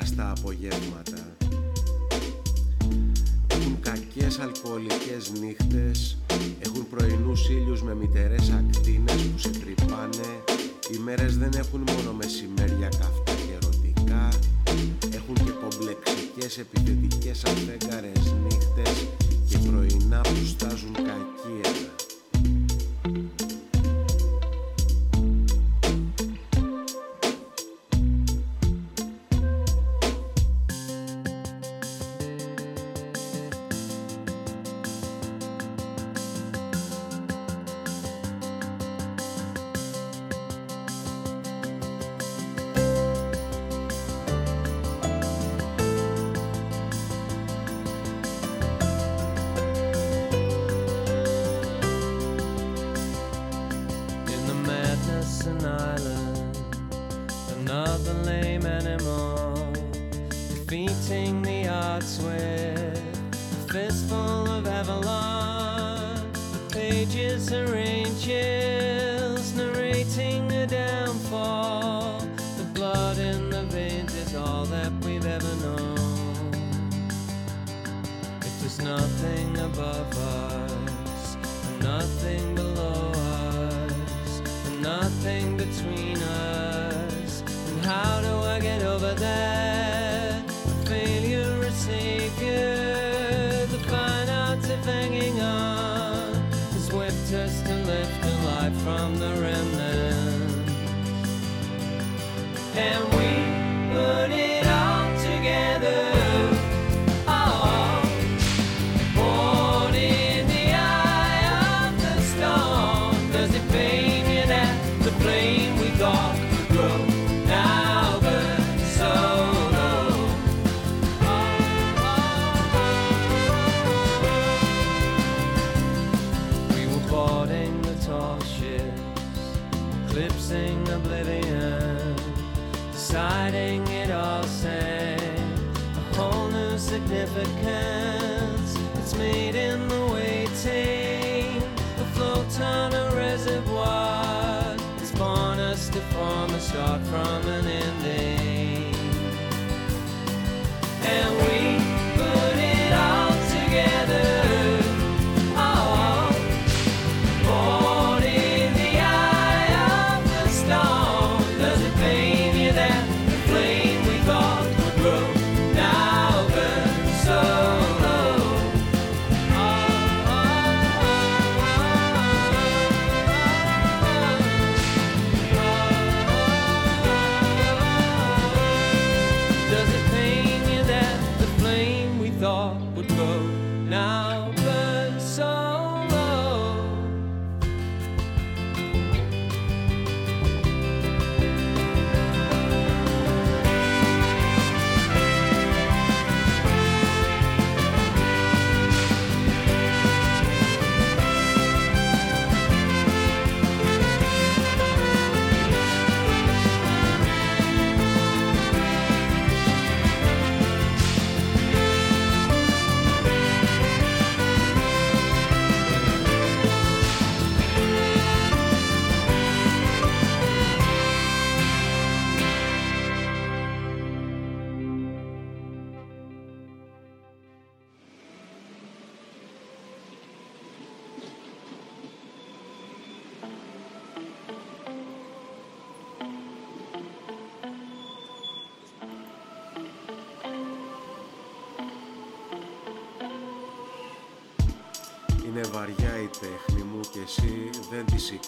Γελαστά απογεύματα. Έχουν κακές αλκοολικές νύχτες,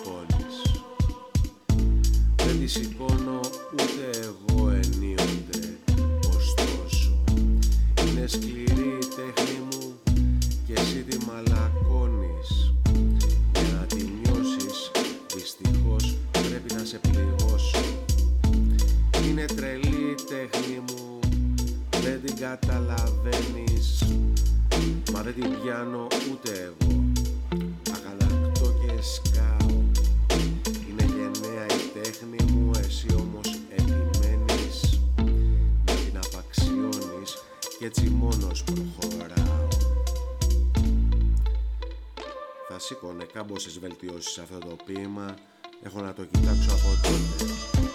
record. βελτιώσεις σε αυτό το ποίημα. Έχω να το κοιτάξω από τότε.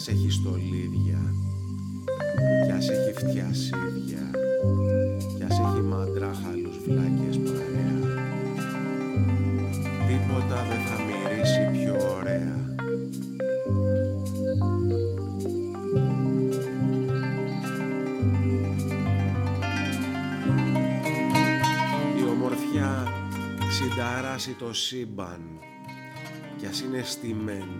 ας έχει στολίδια κι ας έχει φτιασίδια κι ας έχει μάντρα χαλούς βλάκες παρέα. Τίποτα δεν θα μυρίσει πιο ωραία. Η ομορφιά συνταράσει το σύμπαν κι ας είναι στημένη.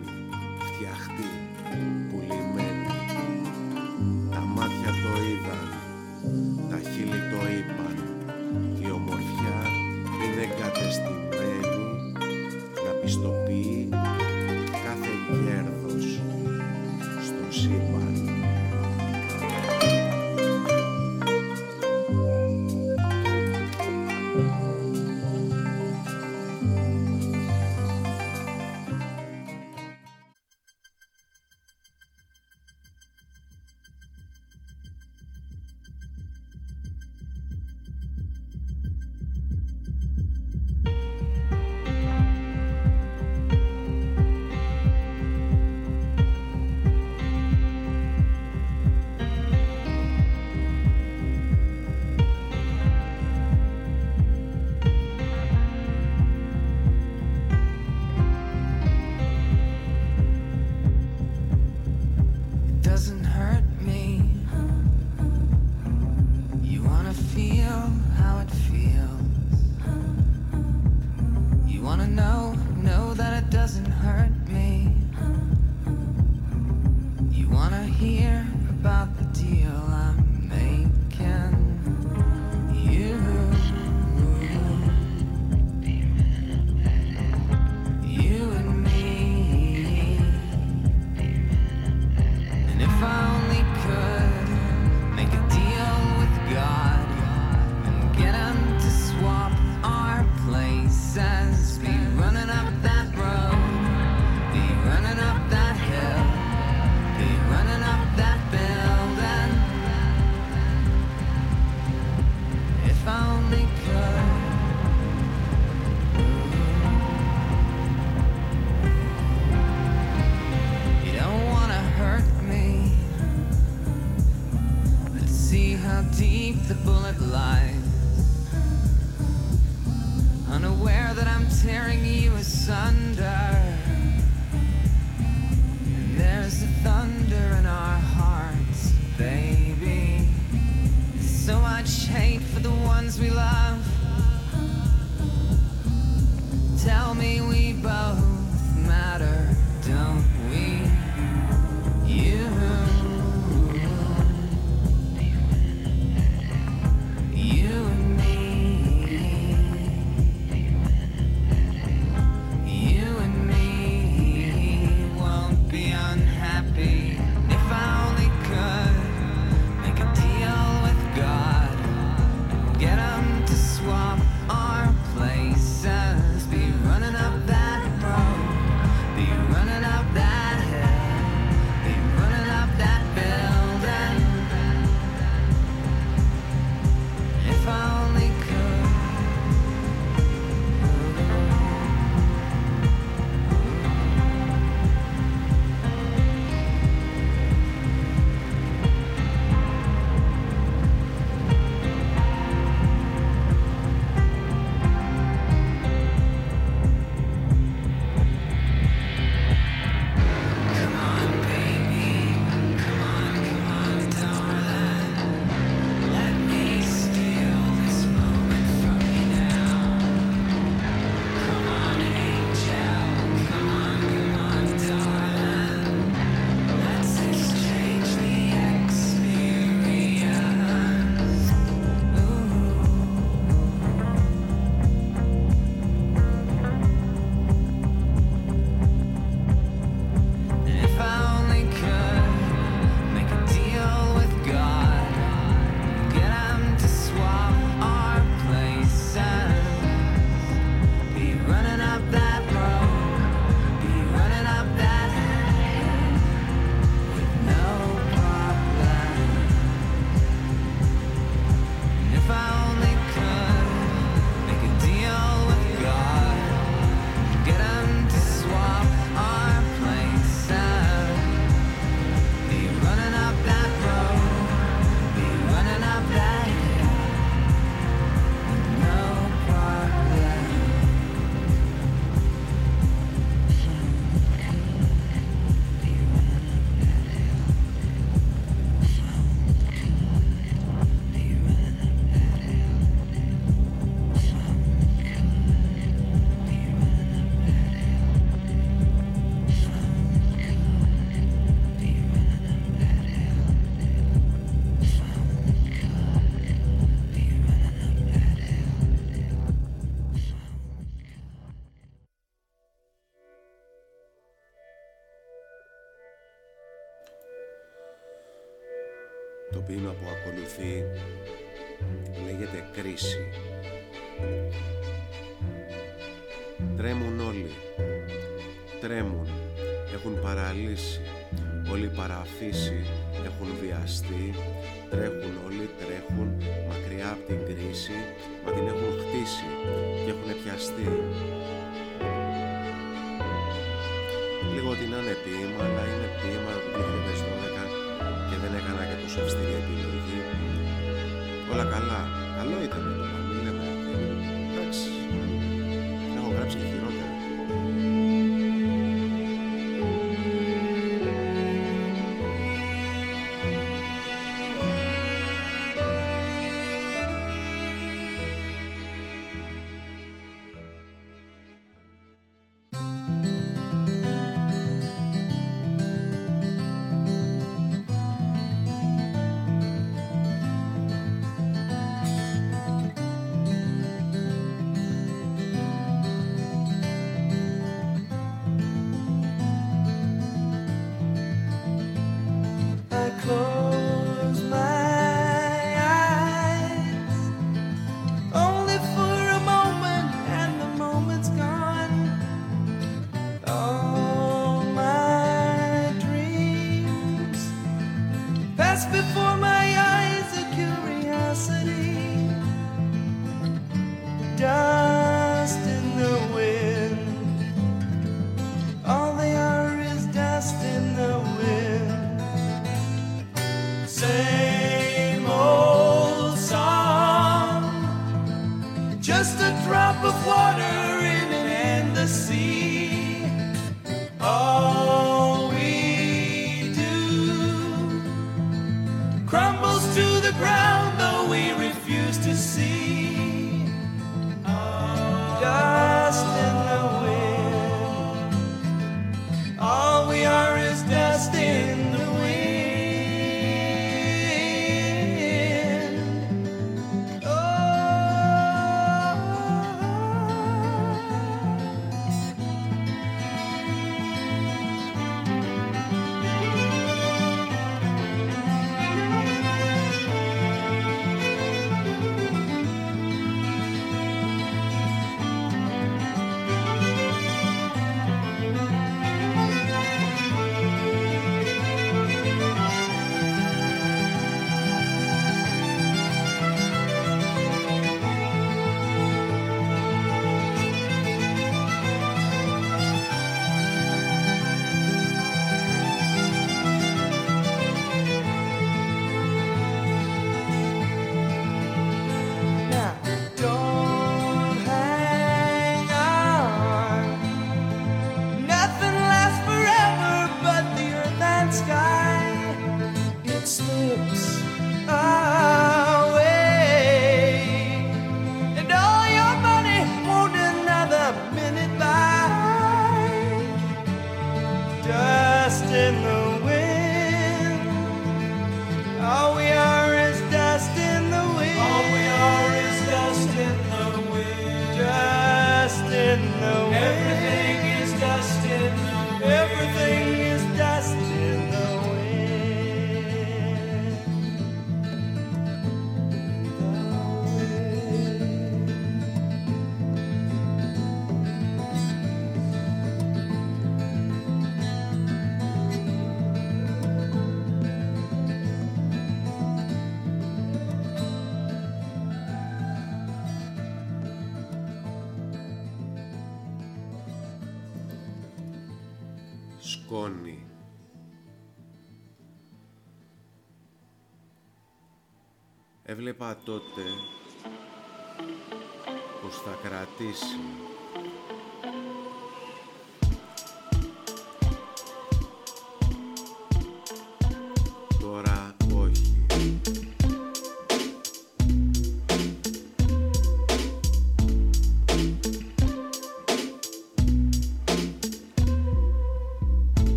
Tote.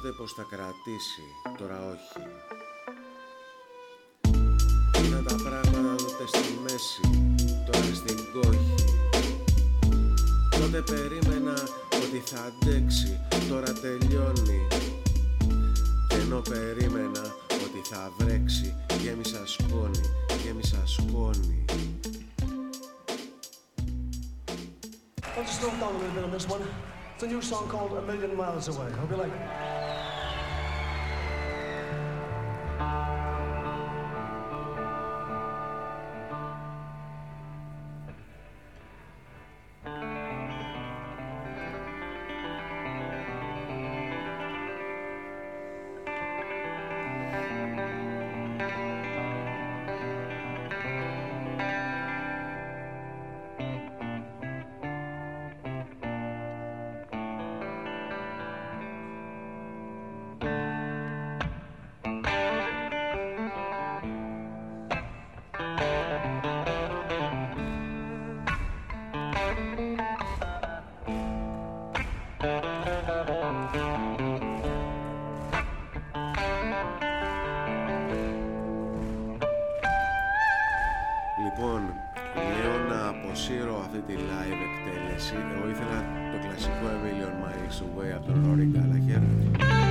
Τότε πως θα κρατήσει, τώρα όχι. Ήταν τα πράγματα τότε στη μέση, τώρα στην κόχη. Τότε περίμενα ότι θα αντέξει, τώρα τελειώνει. Και ενώ περίμενα ότι θα βρέξει, γέμισα σκόνη, γέμισα σκόνη. I'll just slow down a little bit on this one. It's a new song called A Million Miles Away. Hope you like it. Λοιπόν, λέω να αποσύρω αυτή τη live εκτέλεση. Εγώ ήθελα το κλασικό A Million Miles Away από τον Rory Gallagher.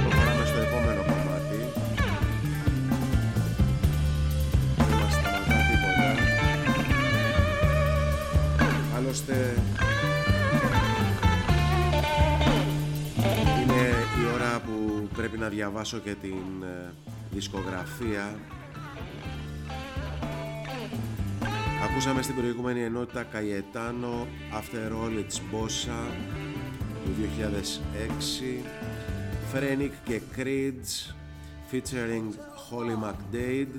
Προχωράμε στο επόμενο κομμάτι. Διαβάσω και την ε, δισκογραφία. Ακούσαμε στην προηγούμενη ενότητα Καϊετάνο After All It's Bossa του 2006 Φρένικ και Creeds featuring Holly McDade.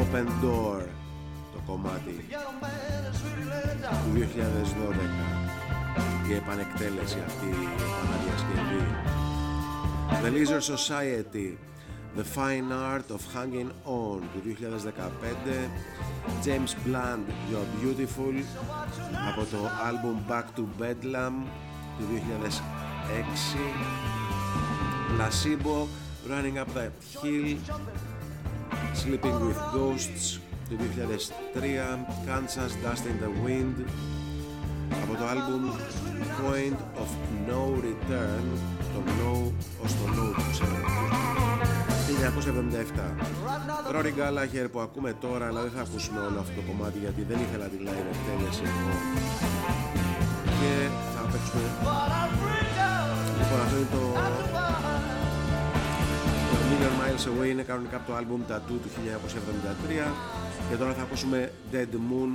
Open Door το κομμάτι του 2012 η επανεκτέλεση αυτή η επαναδιασκευή The Leisure Society The Fine Art of Hanging On του 2015 James Blunt You're Beautiful από το album Back to Bedlam του 2006 Placebo Running Up the Hill Sleeping with Ghosts του 2003 Kansas Dust in the Wind από το album Point of No Return το No ως το No που ξέρω 1977 Rory Gallagher που ακούμε τώρα αλλά δεν θα ακούσουμε όλο αυτό το κομμάτι γιατί δεν ήθελα τη live εκτέλεση εγώ. Και θα παίξουμε. Λοιπόν αυτό είναι το το Million Miles Away είναι κανονικά από το album Tattoo του 1973 και τώρα θα ακούσουμε Dead Moon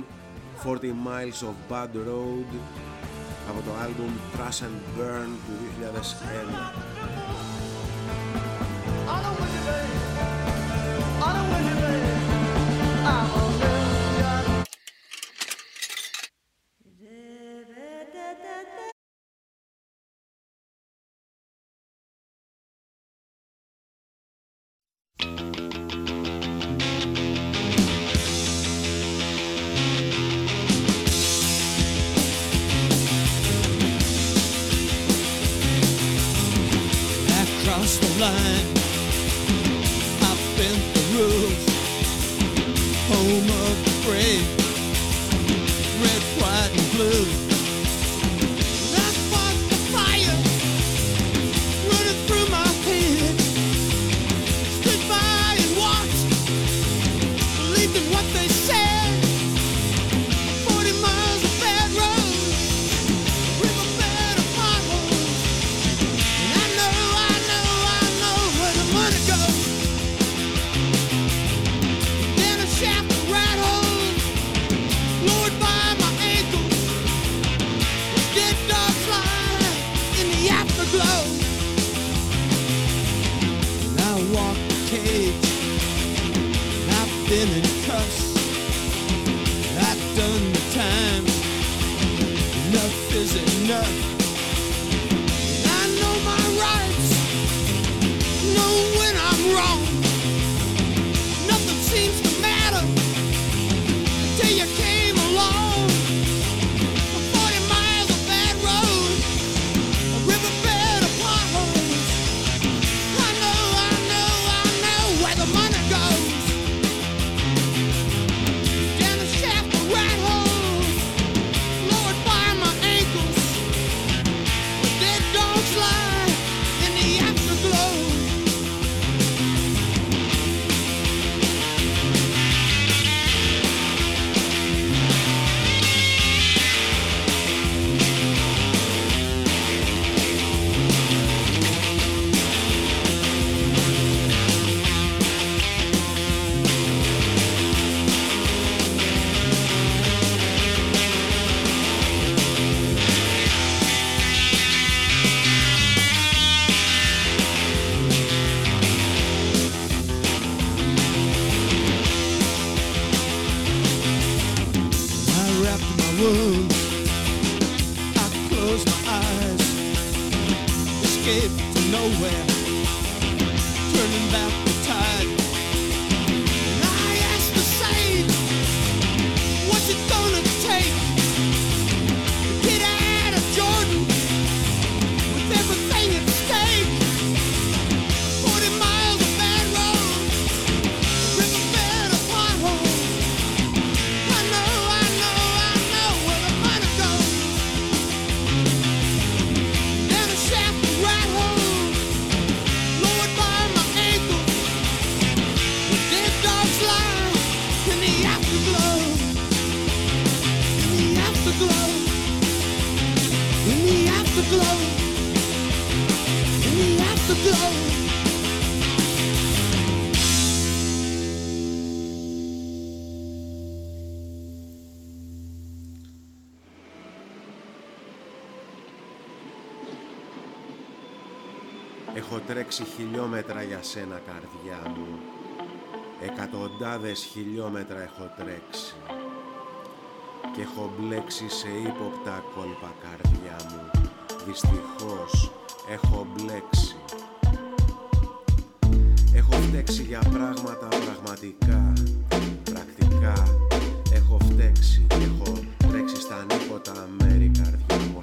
40 Miles of Bad Road από το άλμπουμ Trash and Burn του 2001. blind. escape to nowhere, turning back the tide. χιλιόμετρα για σένα καρδιά μου. Εκατοντάδες χιλιόμετρα έχω τρέξει Και έχω μπλέξει σε ύποπτα κόλπα καρδιά μου. Δυστυχώς έχω μπλέξει. Έχω φταίξει για πράγματα πραγματικά Πρακτικά. Έχω φταίξει Έχω τρέξει στα νίποτα μέρη καρδιά μου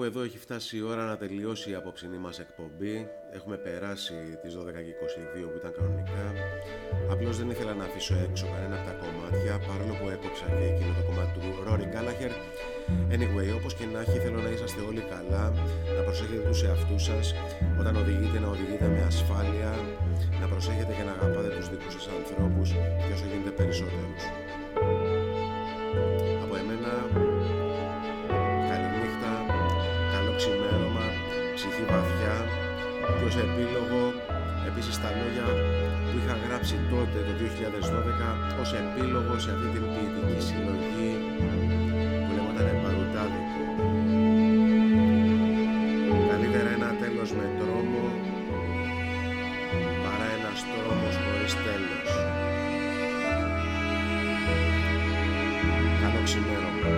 κάπου εδώ έχει φτάσει η ώρα να τελειώσει η απόψινή μας εκπομπή. Έχουμε περάσει τις 12.22 που ήταν κανονικά. Απλώς δεν ήθελα να αφήσω έξω κανένα από τα κομμάτια, παρόλο που έκοψα και εκείνο το κομμάτι του Rory Gallagher. Anyway, όπως και να έχει, θέλω να είσαστε όλοι καλά, να προσέχετε τους εαυτούς σας, όταν οδηγείτε να οδηγείτε με ασφάλεια, να προσέχετε και να αγαπάτε τους δικούς σας ανθρώπους και όσο γίνεται περισσότερους. 2012 ως επίλογο σε αυτή την ποιητική συλλογή που λεγόταν Παρουτάδη. Καλύτερα ένα τέλος με τρόμο παρά ένας τρόμος χωρίς τέλος. Καλό ξημέρωμα.